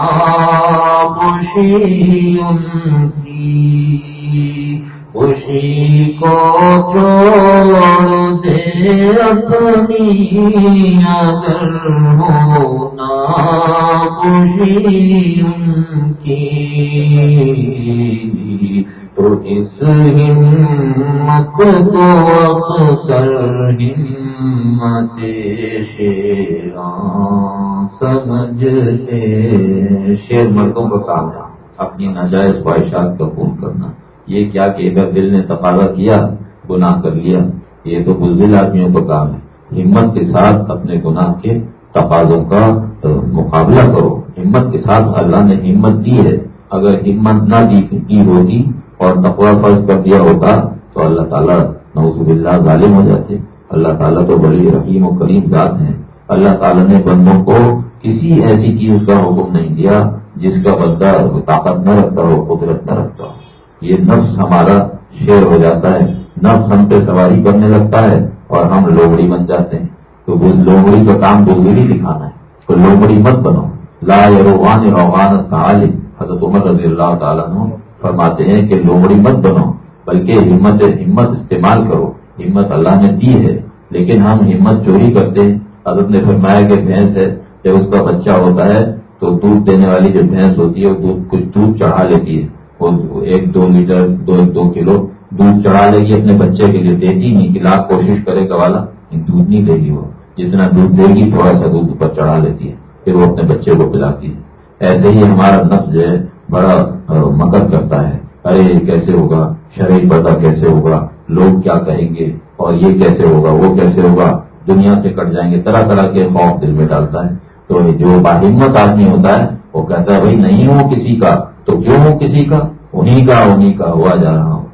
S2: خوشی ان کی۔ خوشی کو چھوڑ دے اپنی اگر ہونا خوشی ان کی۔ تو اس ہمت کو کر ہمت شیران سمجھتے
S1: شیر مردوں کا کام تھا۔ اپنی ناجائز خواہشات کا خون کرنا۔ یہ کیا کہ اگر دل نے تقاضا کیا، گناہ کر لیا، یہ تو بزدل آدمیوں کا کام ہے۔ ہمت کے ساتھ اپنے گناہ کے تقاضوں کا مقابلہ کرو۔ ہمت کے ساتھ اللہ نے ہمت دی ہے۔ اگر ہمت نہ دی ہوگی اور تقوا فرض کر دیا ہوتا، تو اللہ تعالیٰ نوزب اللہ ظالم ہو جاتے۔ اللہ تعالیٰ تو بڑی رحیم و کریم ذات ہیں۔ اللہ تعالیٰ نے بندوں کو کسی ایسی چیز کا حکم نہیں دیا، جس کا بندہ طاقت نہ رکھتا ہو، قدرت نہ رکھتا ہو۔ یہ نفس ہمارا شیر ہو جاتا ہے۔ نفس ہم پہ سواری کرنے لگتا ہے اور ہم لومڑی بن جاتے ہیں۔ تو لومڑی کا کام بزدلی دکھانا ہے۔ تو لومڑی مت بنو۔ لا روحان روحان حضرت عمر رضی اللہ تعالیٰ فرماتے ہیں کہ لومڑی مت بنو، بلکہ ہمت ہمت استعمال کرو۔ ہمت اللہ نے دی ہے، لیکن ہم ہمت چوری کرتے ہیں۔ حضرت نے فرمایا کہ بھینس ہے، جب اس کا بچہ ہوتا ہے تو دودھ دینے والی جو بھینس ہوتی ہے، وہ دودھ کچھ دودھ چڑھا لیتی ہے۔ ایک دو لیٹر دو ایک دو کلو دودھ چڑھا لے گی اپنے بچے کے لیے دیتی نہیں کہ لاکھ کوشش کرے گا والا دودھ نہیں دے گی وہ۔ جتنا دودھ دے گی، تھوڑا سا دودھ اوپر چڑھا لیتی ہے، پھر وہ اپنے بچے کو پلاتی ہے۔ ایسے ہی ہمارا نفس جو ہے، بڑا مدد کرتا ہے۔ ارے، یہ کیسے ہوگا؟ شرعی پردہ کیسے ہوگا؟ لوگ کیا کہیں گے؟ اور یہ کیسے ہوگا؟ وہ کیسے ہوگا؟ دنیا سے کٹ جائیں گے۔ طرح طرح کے خوف دل میں ڈالتا ہے۔ تو جو باہمت آدمی ہوتا ہے، وہ کہتا ہے، بھائی، نہیں ہوں کسی کا۔ تو کیوں ہوں کسی کا؟ انہیں کا انہیں کا، ہوا جا رہا ہوں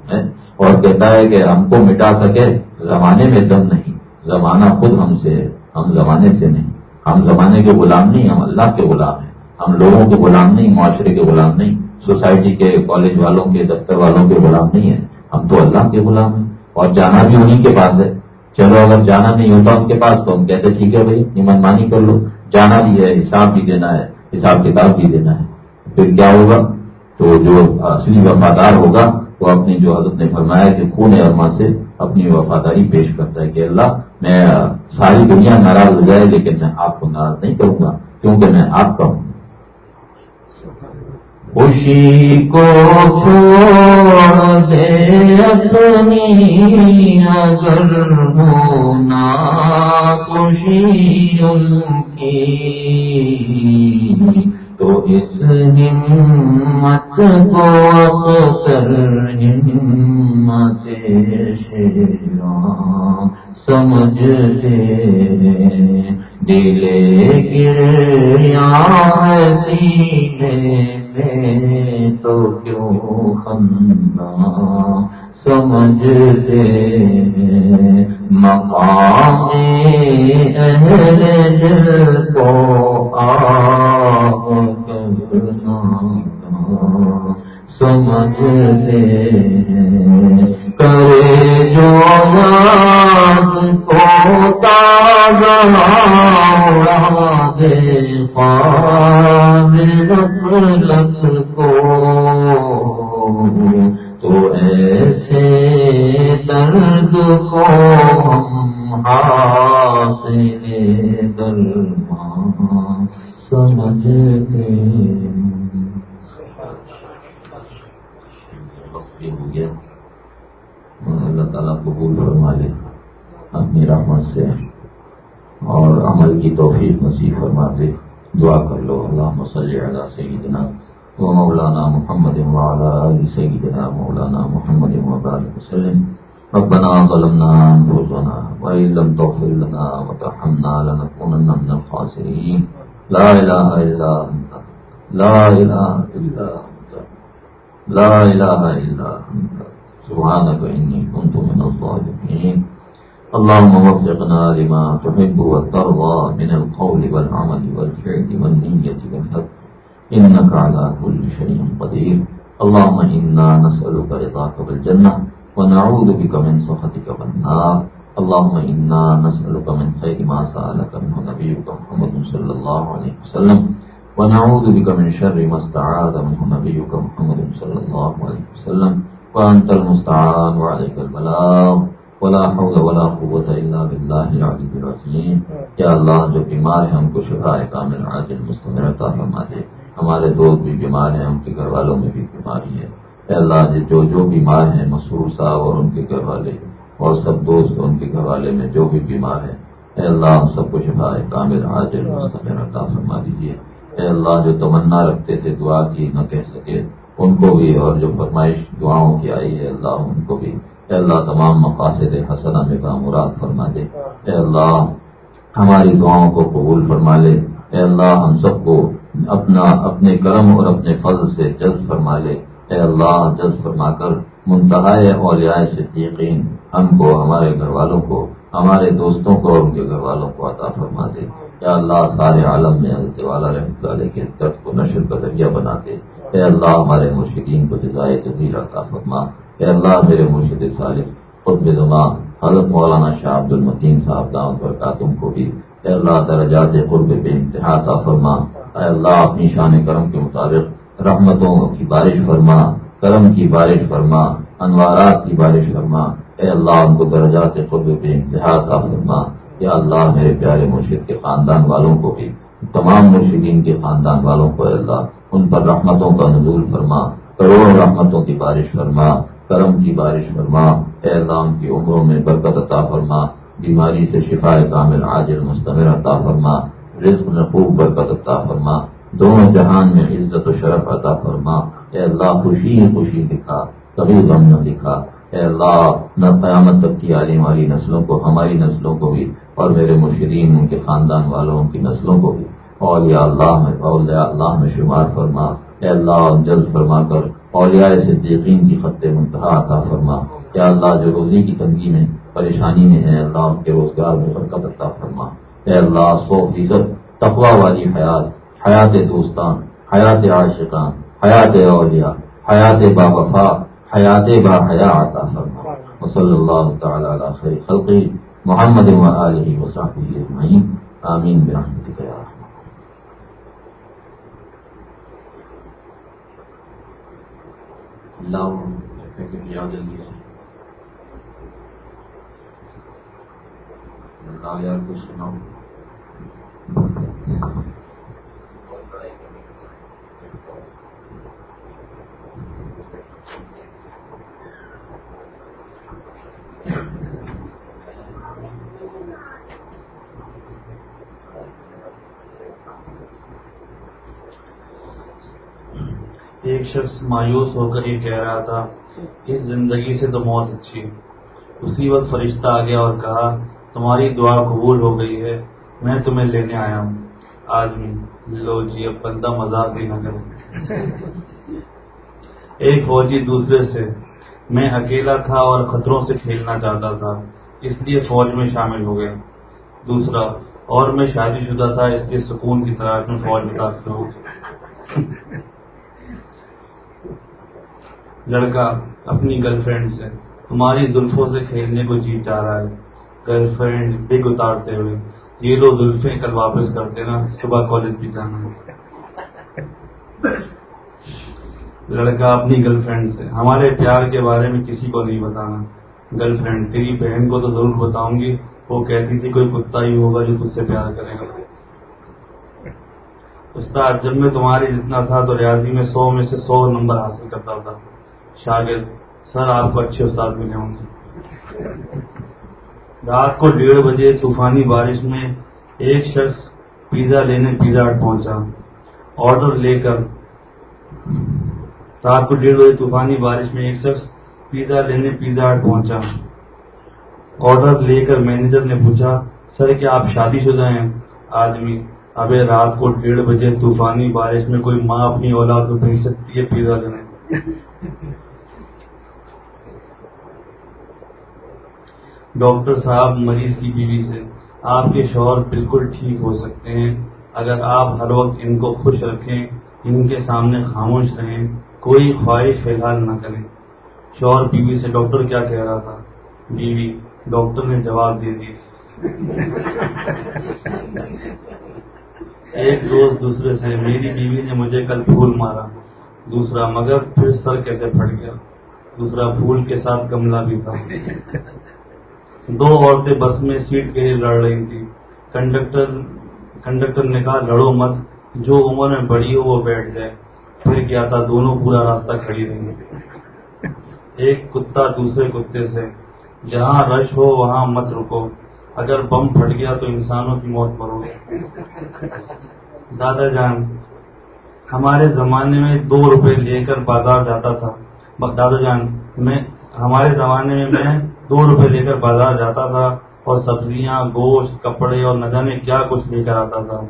S1: اور کہتا ہے کہ ہم کو مٹا سکے زمانے میں دم نہیں، زمانہ خود ہم سے ہے، ہم زمانے سے نہیں۔ ہم زمانے کے غلام نہیں، ہم اللہ کے غلام ہیں۔ ہم لوگوں کے غلام نہیں، معاشرے کے غلام نہیں، سوسائٹی کے، کالج والوں کے، دفتر والوں کے غلام نہیں ہیں۔ ہم تو اللہ کے غلام ہیں۔ اور جانا بھی انہیں کے پاس ہے۔ چلو، اگر جانا نہیں ہوتا ان کے پاس تو ہم کہتے ٹھیک ہے بھائی، یہ منمانی کر لو۔ جانا بھی ہے، حساب بھی دینا ہے، حساب کتاب بھی دینا ہے۔ پھر کیا ہوگا؟ تو جو اصلی وفادار ہوگا، وہ اپنی جو حضرت نے فرمایا کہ خون ارما سے اپنی وفاداری پیش کرتا ہے کہ اللہ، میں ساری دنیا ناراض ہو جائے، لیکن میں آپ کو ناراض نہیں کروں گا، کیونکہ میں آپ کا ہوں۔
S2: خوشی کو چھوڑ دے اپنی، اگر ہونا خوشی ان کی۔ تو اس ہمت کو اکثر ہمت شیران سمجھ لے۔ دلے گریا سینے میں تو کیوں خندہ سمجھ دے مقام اہل دل کو آپ کرنا سمجھ دے کرے جو یاد کو دے پان غفلت
S1: اپنی رحمت سے اور عمل کی توفیق نصیب فرما دے۔ دعا کر لو۔ اللہ مسلی علیہ سیدنا و مولانا محمد وعلى آل سيدنا مولانا محمد وبارك وسلم۔ ربنا ظلمنا أنفسنا وإن لم تغفر لنا وترحمنا لنكونن من الخاسرين لا إله إلا أنت لا إله إلا أنت لا إله إلا أنت سبحانك إني كنت من الظالمين اللهم وفقنا لما تحب وترضى من القول والعمل والفعل والنية والحق. إنك على كل شيء قدير. اللهم إنا نسألك رضاك بالجنة ونعوذ بك من سخطك والنار. اللهم إنا نسألك من خير ما سألك منه نبيك محمد صلى الله عليه وسلم. ونعوذ بك من شر ما استعاذ منه نبيك محمد صلى الله عليه وسلم. وأنت المستعان وعليك البلاغ. ولا حول ولا قوة إلا بالله العلي العظيم یا اللہ، جو بیمار ہیں، ہم کو شفا کامل، عاجل، مستمر عطا فرما دے ہمارے دوست بھی بیمار ہیں ان کے گھر والوں میں بھی بیماری ہے۔ اے اللہ جو جو بیمار ہیں، مسرور صاحب اور ان کے گھر والے، اور سب دوست ان کے گھر والے میں جو بھی بیمار ہیں، اے اللہ، ہم سب کو شفا کامل، عاجل، مستمر عطا فرما دیجیے اے اللہ، جو تمنا رکھتے تھے، دعا کی نہ کہہ سکے، ان کو بھی، اور جو فرمائش دعاؤں کی آئی ہے اللہ، ان کو بھی اے اللہ تمام مقاصد حسنہ میں کا مراد فرما دے۔ اے اللہ، ہماری دعاؤں کو قبول فرما لے۔ اے اللہ، ہم سب کو اپنا، اپنے کرم اور اپنے فضل سے جذب فرما لے۔ اے اللہ، جذب فرما کر منتہا اولیاء صدیقین، ہم کو، ہمارے گھر والوں کو، ہمارے دوستوں کو اور ان کے گھر والوں کو عطا فرما دے۔ یا اللہ، سارے عالم میں حضرت والا رحمۃ اللہ کے درد کو نشر کا ذریعہ بنا دے۔ اے اللہ، ہمارے مرشدین کو جزائے جزیر عطا فرما۔ اے اللہ میرے مرشد صالح، خود زمان حضرت مولانا شاہ عبد المدین صاحب دعوت پر کاتم کو بھی۔ اے اللہ، درجات قرب بے انتہا فرما۔ اے اللہ، اپنی شان کرم کے مطابق رحمتوں کی بارش فرما، کرم کی بارش فرما، انوارات کی بارش فرما۔ اے اللہ، ان کو درجات قرب بے انتہا فرما۔ یا اللہ، میرے پیارے مرشد کے خاندان والوں کو بھی، تمام مرشدین کے خاندان والوں کو اے اللہ، ان پر رحمتوں کا نزول فرما، کروڑوں رحمتوں کی بارش فرما۔ کرم کی بارش فرما، اے اللہ کی عمروں میں برکت عطا فرما، بیماری سے شفا کامل عاجل مستمر عطا فرما، رزق میں خوب برکت عطا فرما، دونوں جہان میں عزت و شرف عطا فرما۔ اے اللہ، خوشی ہی خوشی دکھا، کبھی غم نہ دکھا۔ اے اللہ، نہ قیامت تک کی آنے والی نسلوں کو، ہماری نسلوں کو بھی، اور میرے مرشدین، ان کے خاندان والوں کی نسلوں کو بھی۔ اور یا اللہ میں اللہ میں شمار فرما۔ اے اللہ، جلد فرما کر اولیاء صدیقین کی خط منتہا عطا فرما۔ یا اللہ، جو روزی کی تنگی میں، پریشانی میں ہیں اللہ ان کے روزگار میں برکت عطا فرما۔ اے اللہ، سو فیصد تقوا والی حیات حیات دوستان، حیات عاشقان، حیات اولیاء، حیات با وفا، حیات با حیا عطا فرما۔ وصلی اللہ تعالی علی خیر خلقی، محمد و علیہ وصحبہ اجمعین۔ آمین برحمتک یا رحمت اللہ جلدی سے۔ یار کچھ سناؤ۔
S3: ایک شخص مایوس ہو کر یہ کہہ رہا تھا اس زندگی سے تو موت اچھی۔ اسی وقت فرشتہ آ گیا اور کہا، تمہاری دعا قبول ہو گئی ہے، میں تمہیں لینے آیا ہوں۔ آدمی، لو جی اب بندہ مزاق بھی نہ کرے۔ ایک فوجی دوسرے سے، میں اکیلا تھا اور خطروں سے کھیلنا چاہتا تھا، اس لیے فوج میں شامل ہو گیا۔ دوسرا، اور میں شادی شدہ تھا، اس لیے سکون کی تلاش میں فوج میں داخل ہو گیا۔ لڑکا اپنی گرل فرینڈ سے تمہاری زلفوں سے کھیلنے کو جیت جا رہا ہے۔ گرل فرینڈ بگ اتارتے ہوئے یہ لو زلفیں کل واپس کرتے نا صبح کالج بھی جانا۔ لڑکا اپنی گرل فرینڈ سے، ہمارے پیار کے بارے میں کسی کو نہیں بتانا۔ گرل فرینڈ تیری بہن کو تو ضرور بتاؤں گی، وہ کہتی تھی کوئی کتا ہی ہوگا جو تجھ سے پیار کرے گا۔ استاد، جب میں تمہاری جتنا تھا تو ریاضی میں سو میں سے سو نمبر حاصل کرتا تھا۔ شاگرد، سر آپ کو اچھے استاد ملے ہوں گے۔ رات کو ڈیڑھ بجے طوفانی بارش میں ایک شخص پیزا لینے پیزا ہٹ پہنچا، آرڈر لے کر۔ رات کو ڈیڑھ بجے طوفانی بارش میں ایک شخص پیزا لینے پیزا ہٹ پہنچا۔ آرڈر لے کر مینیجر نے پوچھا، سر، کیا آپ شادی شدہ ہیں؟ آدمی ابھی رات کو ڈیڑھ بجے طوفانی بارش میں کوئی ماں اپنی اولاد کو بھیج سکتی ہے پیزا لینے؟ ڈاکٹر صاحب مریض کی بیوی سے آپ کے شوہر بالکل ٹھیک ہو سکتے ہیں۔ اگر آپ ہر وقت ان کو خوش رکھیں، ان کے سامنے خاموش رہیں، کوئی خواہش فی الحال نہ کریں۔ شوہر بیوی سے ڈاکٹر کیا کہہ رہا تھا؟ بیوی، ڈاکٹر نے جواب دے دی ایک دوست دوسرے سے، میری بیوی نے مجھے کل پھول مارا۔ دوسرا، مگر پھر سر کیسے پھٹ گیا؟ دوسرا، پھول کے ساتھ گملہ بھی تھا۔ دو عورتیں بس میں سیٹ کے لیے لڑ رہی تھی کنڈکٹر کنڈکٹر نے کہا، لڑو مت، جو عمر میں بڑی ہو وہ بیٹھ جائے۔ پھر کیا تھا؟ دونوں پورا راستہ کھڑی رہی ایک کتا دوسرے کتے سے، جہاں رش ہو وہاں مت رکو۔ اگر بم پھٹ گیا تو انسانوں کی موت مرو۔ دادا جان، ہمارے زمانے میں دو روپے لے کر بازار جاتا تھا۔ دادا جان، میں ہمارے زمانے میں میں دو روپے لے کر بازار جاتا تھا اور سبزیاں، گوشت، کپڑے اور نہ جانے کیا کچھ لے کر آتا تھا۔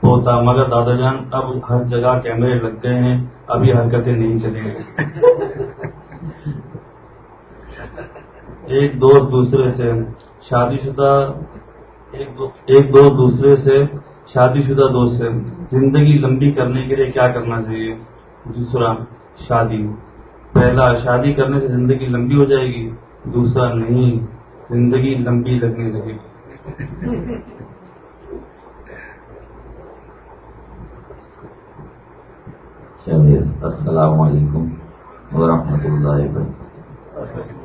S3: تو تھا مگر دادا جان، اب ہر جگہ کیمرے لگ گئے ہیں، ابھی حرکتیں نہیں چلیں گی۔ ایک دوست دوسرے سے، شادی شدہ ایک دوست دوسرے سے، شادی شدہ دوست سے۔ زندگی لمبی کرنے کے لیے کیا کرنا چاہیے؟ دوسرا، شادی۔ پہلا، شادی کرنے سے زندگی لمبی ہو جائے گی۔ دوسرا نہیں زندگی لمبی لگنے لگے۔ گی
S1: چلیے السلام علیکم ورحمۃ اللہ وبرکاتہ۔